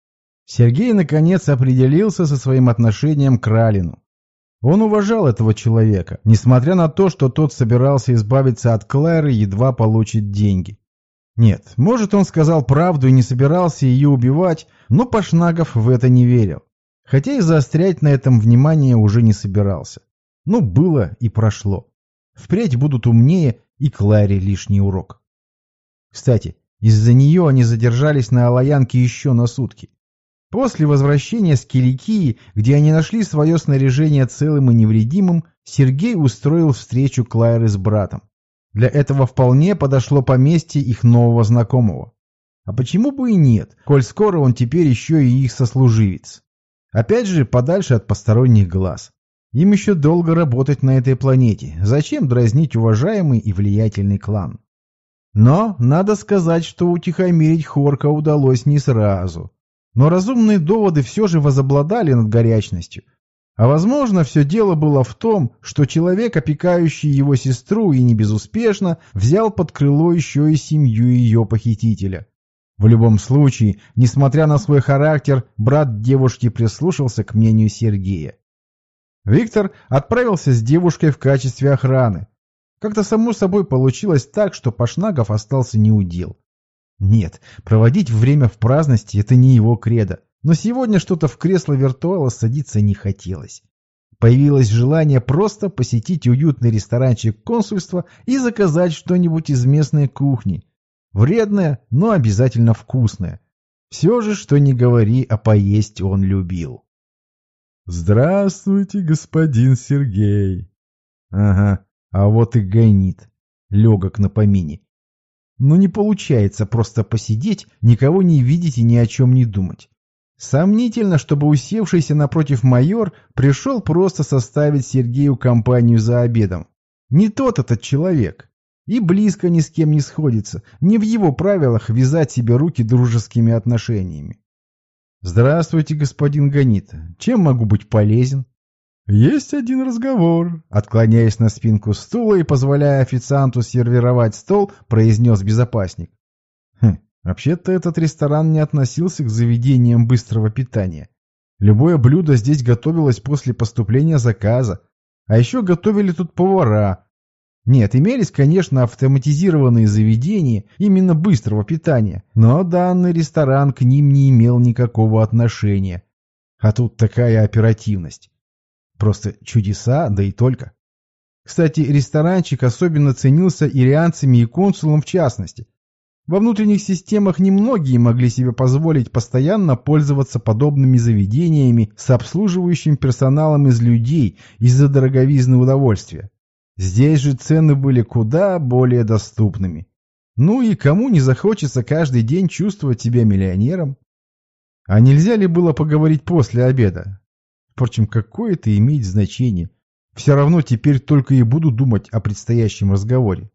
Сергей наконец определился со своим отношением к Ралину. Он уважал этого человека, несмотря на то, что тот собирался избавиться от Клэры, едва получит деньги. Нет, может, он сказал правду и не собирался ее убивать, но Пашнагов в это не верил. Хотя и заострять на этом внимание уже не собирался. Ну, было и прошло. Впредь будут умнее и Кларе лишний урок. Кстати, из-за нее они задержались на Алаянке еще на сутки. После возвращения с Киликии, где они нашли свое снаряжение целым и невредимым, Сергей устроил встречу Клайры с братом. Для этого вполне подошло поместье их нового знакомого. А почему бы и нет, коль скоро он теперь еще и их сослуживец? Опять же, подальше от посторонних глаз. Им еще долго работать на этой планете. Зачем дразнить уважаемый и влиятельный клан? Но надо сказать, что утихомирить Хорка удалось не сразу. Но разумные доводы все же возобладали над горячностью – а возможно, все дело было в том, что человек, опекающий его сестру и не безуспешно, взял под крыло еще и семью ее похитителя. В любом случае, несмотря на свой характер, брат девушки прислушался к мнению Сергея. Виктор отправился с девушкой в качестве охраны. Как-то само собой получилось так, что Пашнагов остался неудел. Нет, проводить время в праздности – это не его кредо. Но сегодня что-то в кресло виртуала садиться не хотелось. Появилось желание просто посетить уютный ресторанчик консульства и заказать что-нибудь из местной кухни. Вредное, но обязательно вкусное. Все же, что не говори, а поесть он любил. «Здравствуйте, господин Сергей!» Ага, а вот и гонит. Легок на помине. Но не получается просто посидеть, никого не видеть и ни о чем не думать. Сомнительно, чтобы усевшийся напротив майор пришел просто составить Сергею компанию за обедом. Не тот этот человек. И близко ни с кем не сходится. Не в его правилах вязать себе руки дружескими отношениями. «Здравствуйте, господин Ганит. Чем могу быть полезен?» «Есть один разговор», — отклоняясь на спинку стула и позволяя официанту сервировать стол, произнес безопасник. Вообще-то этот ресторан не относился к заведениям быстрого питания. Любое блюдо здесь готовилось после поступления заказа. А еще готовили тут повара. Нет, имелись, конечно, автоматизированные заведения именно быстрого питания, но данный ресторан к ним не имел никакого отношения. А тут такая оперативность. Просто чудеса, да и только. Кстати, ресторанчик особенно ценился ирианцами и консулом в частности. Во внутренних системах немногие могли себе позволить постоянно пользоваться подобными заведениями с обслуживающим персоналом из людей из-за дороговизны удовольствия. Здесь же цены были куда более доступными. Ну и кому не захочется каждый день чувствовать себя миллионером? А нельзя ли было поговорить после обеда? Впрочем, какое это имеет значение? Все равно теперь только и буду думать о предстоящем разговоре.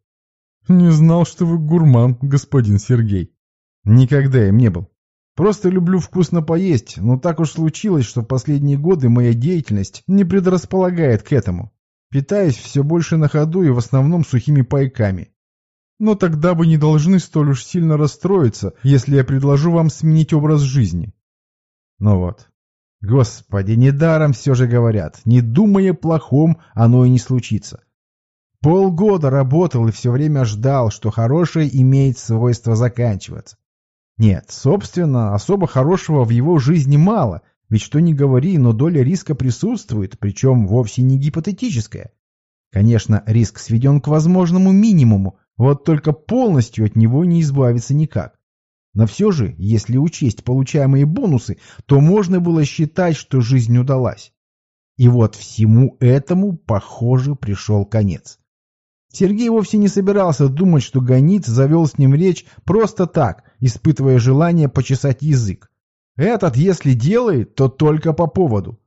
Не знал, что вы гурман, господин Сергей. Никогда им не был. Просто люблю вкусно поесть, но так уж случилось, что в последние годы моя деятельность не предрасполагает к этому. Питаюсь все больше на ходу и в основном сухими пайками. Но тогда вы не должны столь уж сильно расстроиться, если я предложу вам сменить образ жизни. Ну вот, Господи, недаром все же говорят, не думая плохом, оно и не случится. Полгода работал и все время ждал, что хорошее имеет свойство заканчиваться. Нет, собственно, особо хорошего в его жизни мало, ведь что ни говори, но доля риска присутствует, причем вовсе не гипотетическая. Конечно, риск сведен к возможному минимуму, вот только полностью от него не избавиться никак. Но все же, если учесть получаемые бонусы, то можно было считать, что жизнь удалась. И вот всему этому, похоже, пришел конец. Сергей вовсе не собирался думать, что Ганиц завел с ним речь просто так, испытывая желание почесать язык. Этот, если делает, то только по поводу.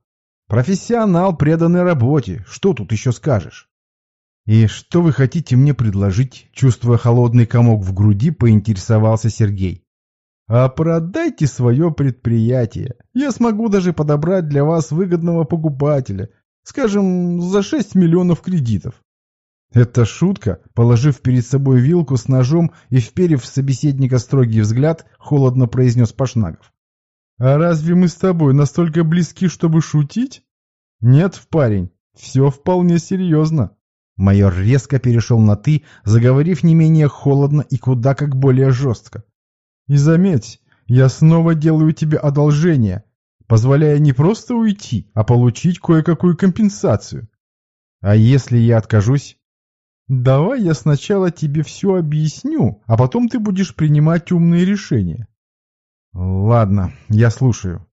Профессионал, преданный работе, что тут еще скажешь? «И что вы хотите мне предложить?» Чувствуя холодный комок в груди, поинтересовался Сергей. А продайте свое предприятие. Я смогу даже подобрать для вас выгодного покупателя. Скажем, за 6 миллионов кредитов. Это шутка, положив перед собой вилку с ножом и вперев в собеседника строгий взгляд, холодно произнес Пашнагов. «А разве мы с тобой настолько близки, чтобы шутить?» «Нет, парень, все вполне серьезно». Майор резко перешел на «ты», заговорив не менее холодно и куда как более жестко. И заметь, я снова делаю тебе одолжение, позволяя не просто уйти, а получить кое-какую компенсацию. А если я откажусь? Давай я сначала тебе все объясню, а потом ты будешь принимать умные решения. Ладно, я слушаю.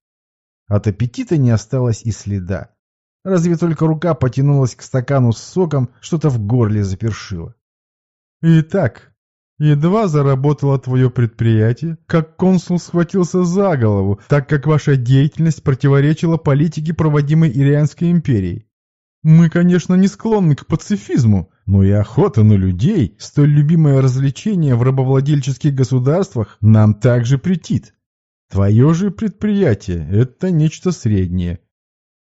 От аппетита не осталось и следа. Разве только рука потянулась к стакану с соком, что-то в горле запершило. Итак, Едва заработало твое предприятие, как консул схватился за голову, так как ваша деятельность противоречила политике, проводимой Ирианской империей. Мы, конечно, не склонны к пацифизму, но и охота на людей, столь любимое развлечение в рабовладельческих государствах, нам также претит. Твое же предприятие – это нечто среднее,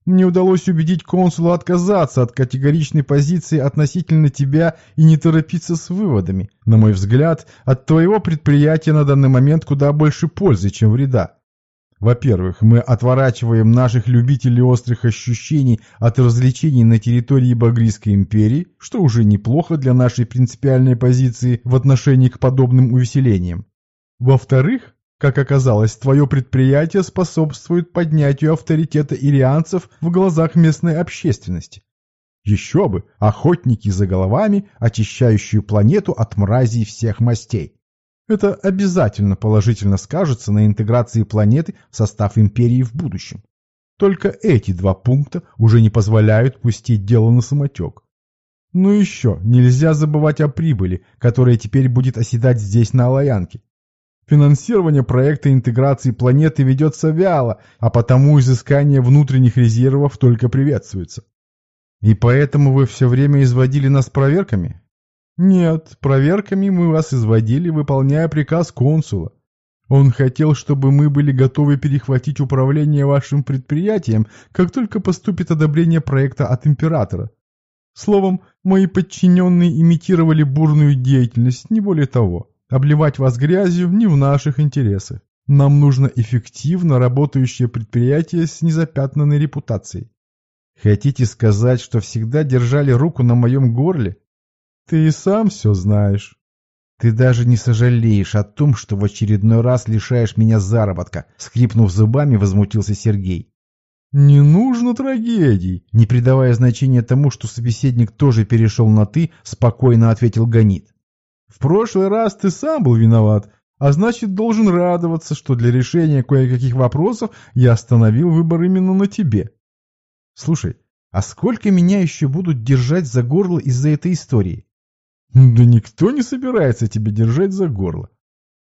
мне удалось убедить консула отказаться от категоричной позиции относительно тебя и не торопиться с выводами. На мой взгляд, от твоего предприятия на данный момент куда больше пользы, чем вреда. Во-первых, мы отворачиваем наших любителей острых ощущений от развлечений на территории Багрийской империи, что уже неплохо для нашей принципиальной позиции в отношении к подобным увеселениям. Во-вторых, Как оказалось, твое предприятие способствует поднятию авторитета ирианцев в глазах местной общественности. Еще бы, охотники за головами, очищающие планету от мразей всех мастей. Это обязательно положительно скажется на интеграции планеты в состав империи в будущем. Только эти два пункта уже не позволяют пустить дело на самотек. Ну еще, нельзя забывать о прибыли, которая теперь будет оседать здесь на Алаянке. Финансирование проекта интеграции планеты ведется вяло, а потому изыскание внутренних резервов только приветствуется. И поэтому вы все время изводили нас проверками? Нет, проверками мы вас изводили, выполняя приказ консула. Он хотел, чтобы мы были готовы перехватить управление вашим предприятием, как только поступит одобрение проекта от императора. Словом, мои подчиненные имитировали бурную деятельность, не более того. Обливать вас грязью не в наших интересах. Нам нужно эффективно работающее предприятие с незапятнанной репутацией. Хотите сказать, что всегда держали руку на моем горле? Ты и сам все знаешь. Ты даже не сожалеешь о том, что в очередной раз лишаешь меня заработка, скрипнув зубами, возмутился Сергей. Не нужно трагедий. Не придавая значения тому, что собеседник тоже перешел на «ты», спокойно ответил Ганит. В прошлый раз ты сам был виноват, а значит должен радоваться, что для решения кое-каких вопросов я остановил выбор именно на тебе. Слушай, а сколько меня еще будут держать за горло из-за этой истории? Да никто не собирается тебя держать за горло.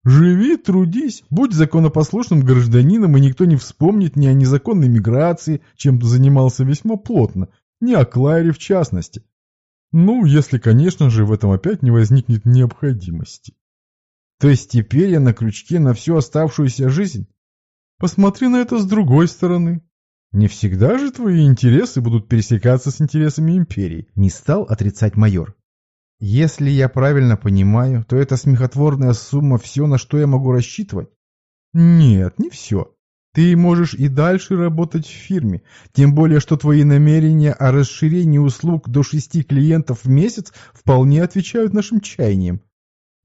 Живи, трудись, будь законопослушным гражданином, и никто не вспомнит ни о незаконной миграции, чем ты занимался весьма плотно, ни о Клайре в частности. Ну, если, конечно же, в этом опять не возникнет необходимости. То есть теперь я на крючке на всю оставшуюся жизнь? Посмотри на это с другой стороны. Не всегда же твои интересы будут пересекаться с интересами империи, не стал отрицать майор. Если я правильно понимаю, то эта смехотворная сумма все, на что я могу рассчитывать? Нет, не все. Ты можешь и дальше работать в фирме, тем более, что твои намерения о расширении услуг до шести клиентов в месяц вполне отвечают нашим чаяниям.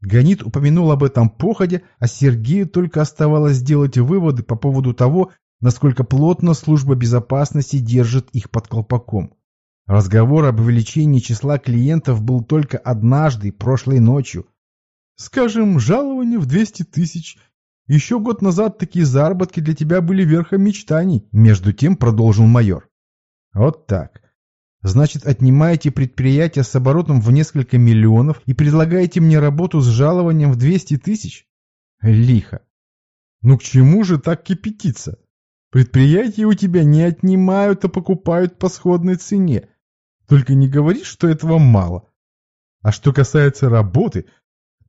Ганит упомянул об этом походе, а Сергею только оставалось сделать выводы по поводу того, насколько плотно служба безопасности держит их под колпаком. Разговор об увеличении числа клиентов был только однажды, прошлой ночью. Скажем, жалование в 200 тысяч еще год назад такие заработки для тебя были верхом мечтаний, между тем продолжил майор. Вот так. Значит, отнимаете предприятие с оборотом в несколько миллионов и предлагаете мне работу с жалованием в 200 тысяч? Лихо. Ну к чему же так кипятиться? Предприятия у тебя не отнимают, а покупают по сходной цене. Только не говори, что этого мало. А что касается работы,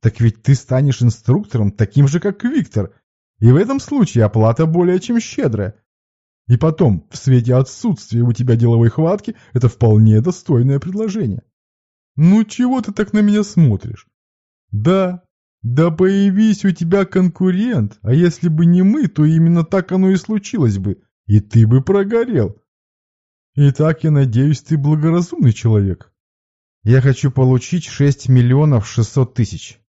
так ведь ты станешь инструктором таким же, как Виктор, и в этом случае оплата более чем щедрая. И потом, в свете отсутствия у тебя деловой хватки, это вполне достойное предложение. Ну чего ты так на меня смотришь? Да, да появись у тебя конкурент, а если бы не мы, то именно так оно и случилось бы, и ты бы прогорел. Итак, я надеюсь, ты благоразумный человек. Я хочу получить 6 миллионов 600 тысяч.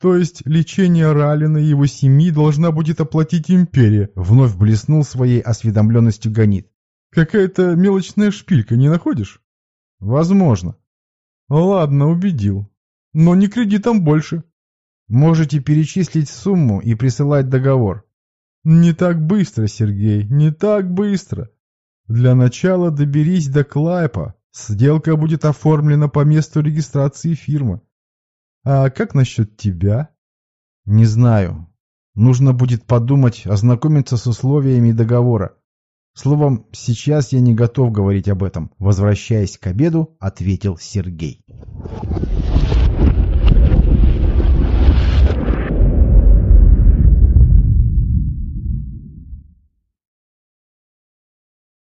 То есть лечение Ралина и его семьи должна будет оплатить империя, вновь блеснул своей осведомленностью Ганит. Какая-то мелочная шпилька, не находишь? Возможно. Ладно, убедил. Но не кредитом больше. Можете перечислить сумму и присылать договор. Не так быстро, Сергей, не так быстро. Для начала доберись до Клайпа. Сделка будет оформлена по месту регистрации фирмы. А как насчет тебя? Не знаю. Нужно будет подумать, ознакомиться с условиями договора. Словом, сейчас я не готов говорить об этом. Возвращаясь к обеду, ответил Сергей.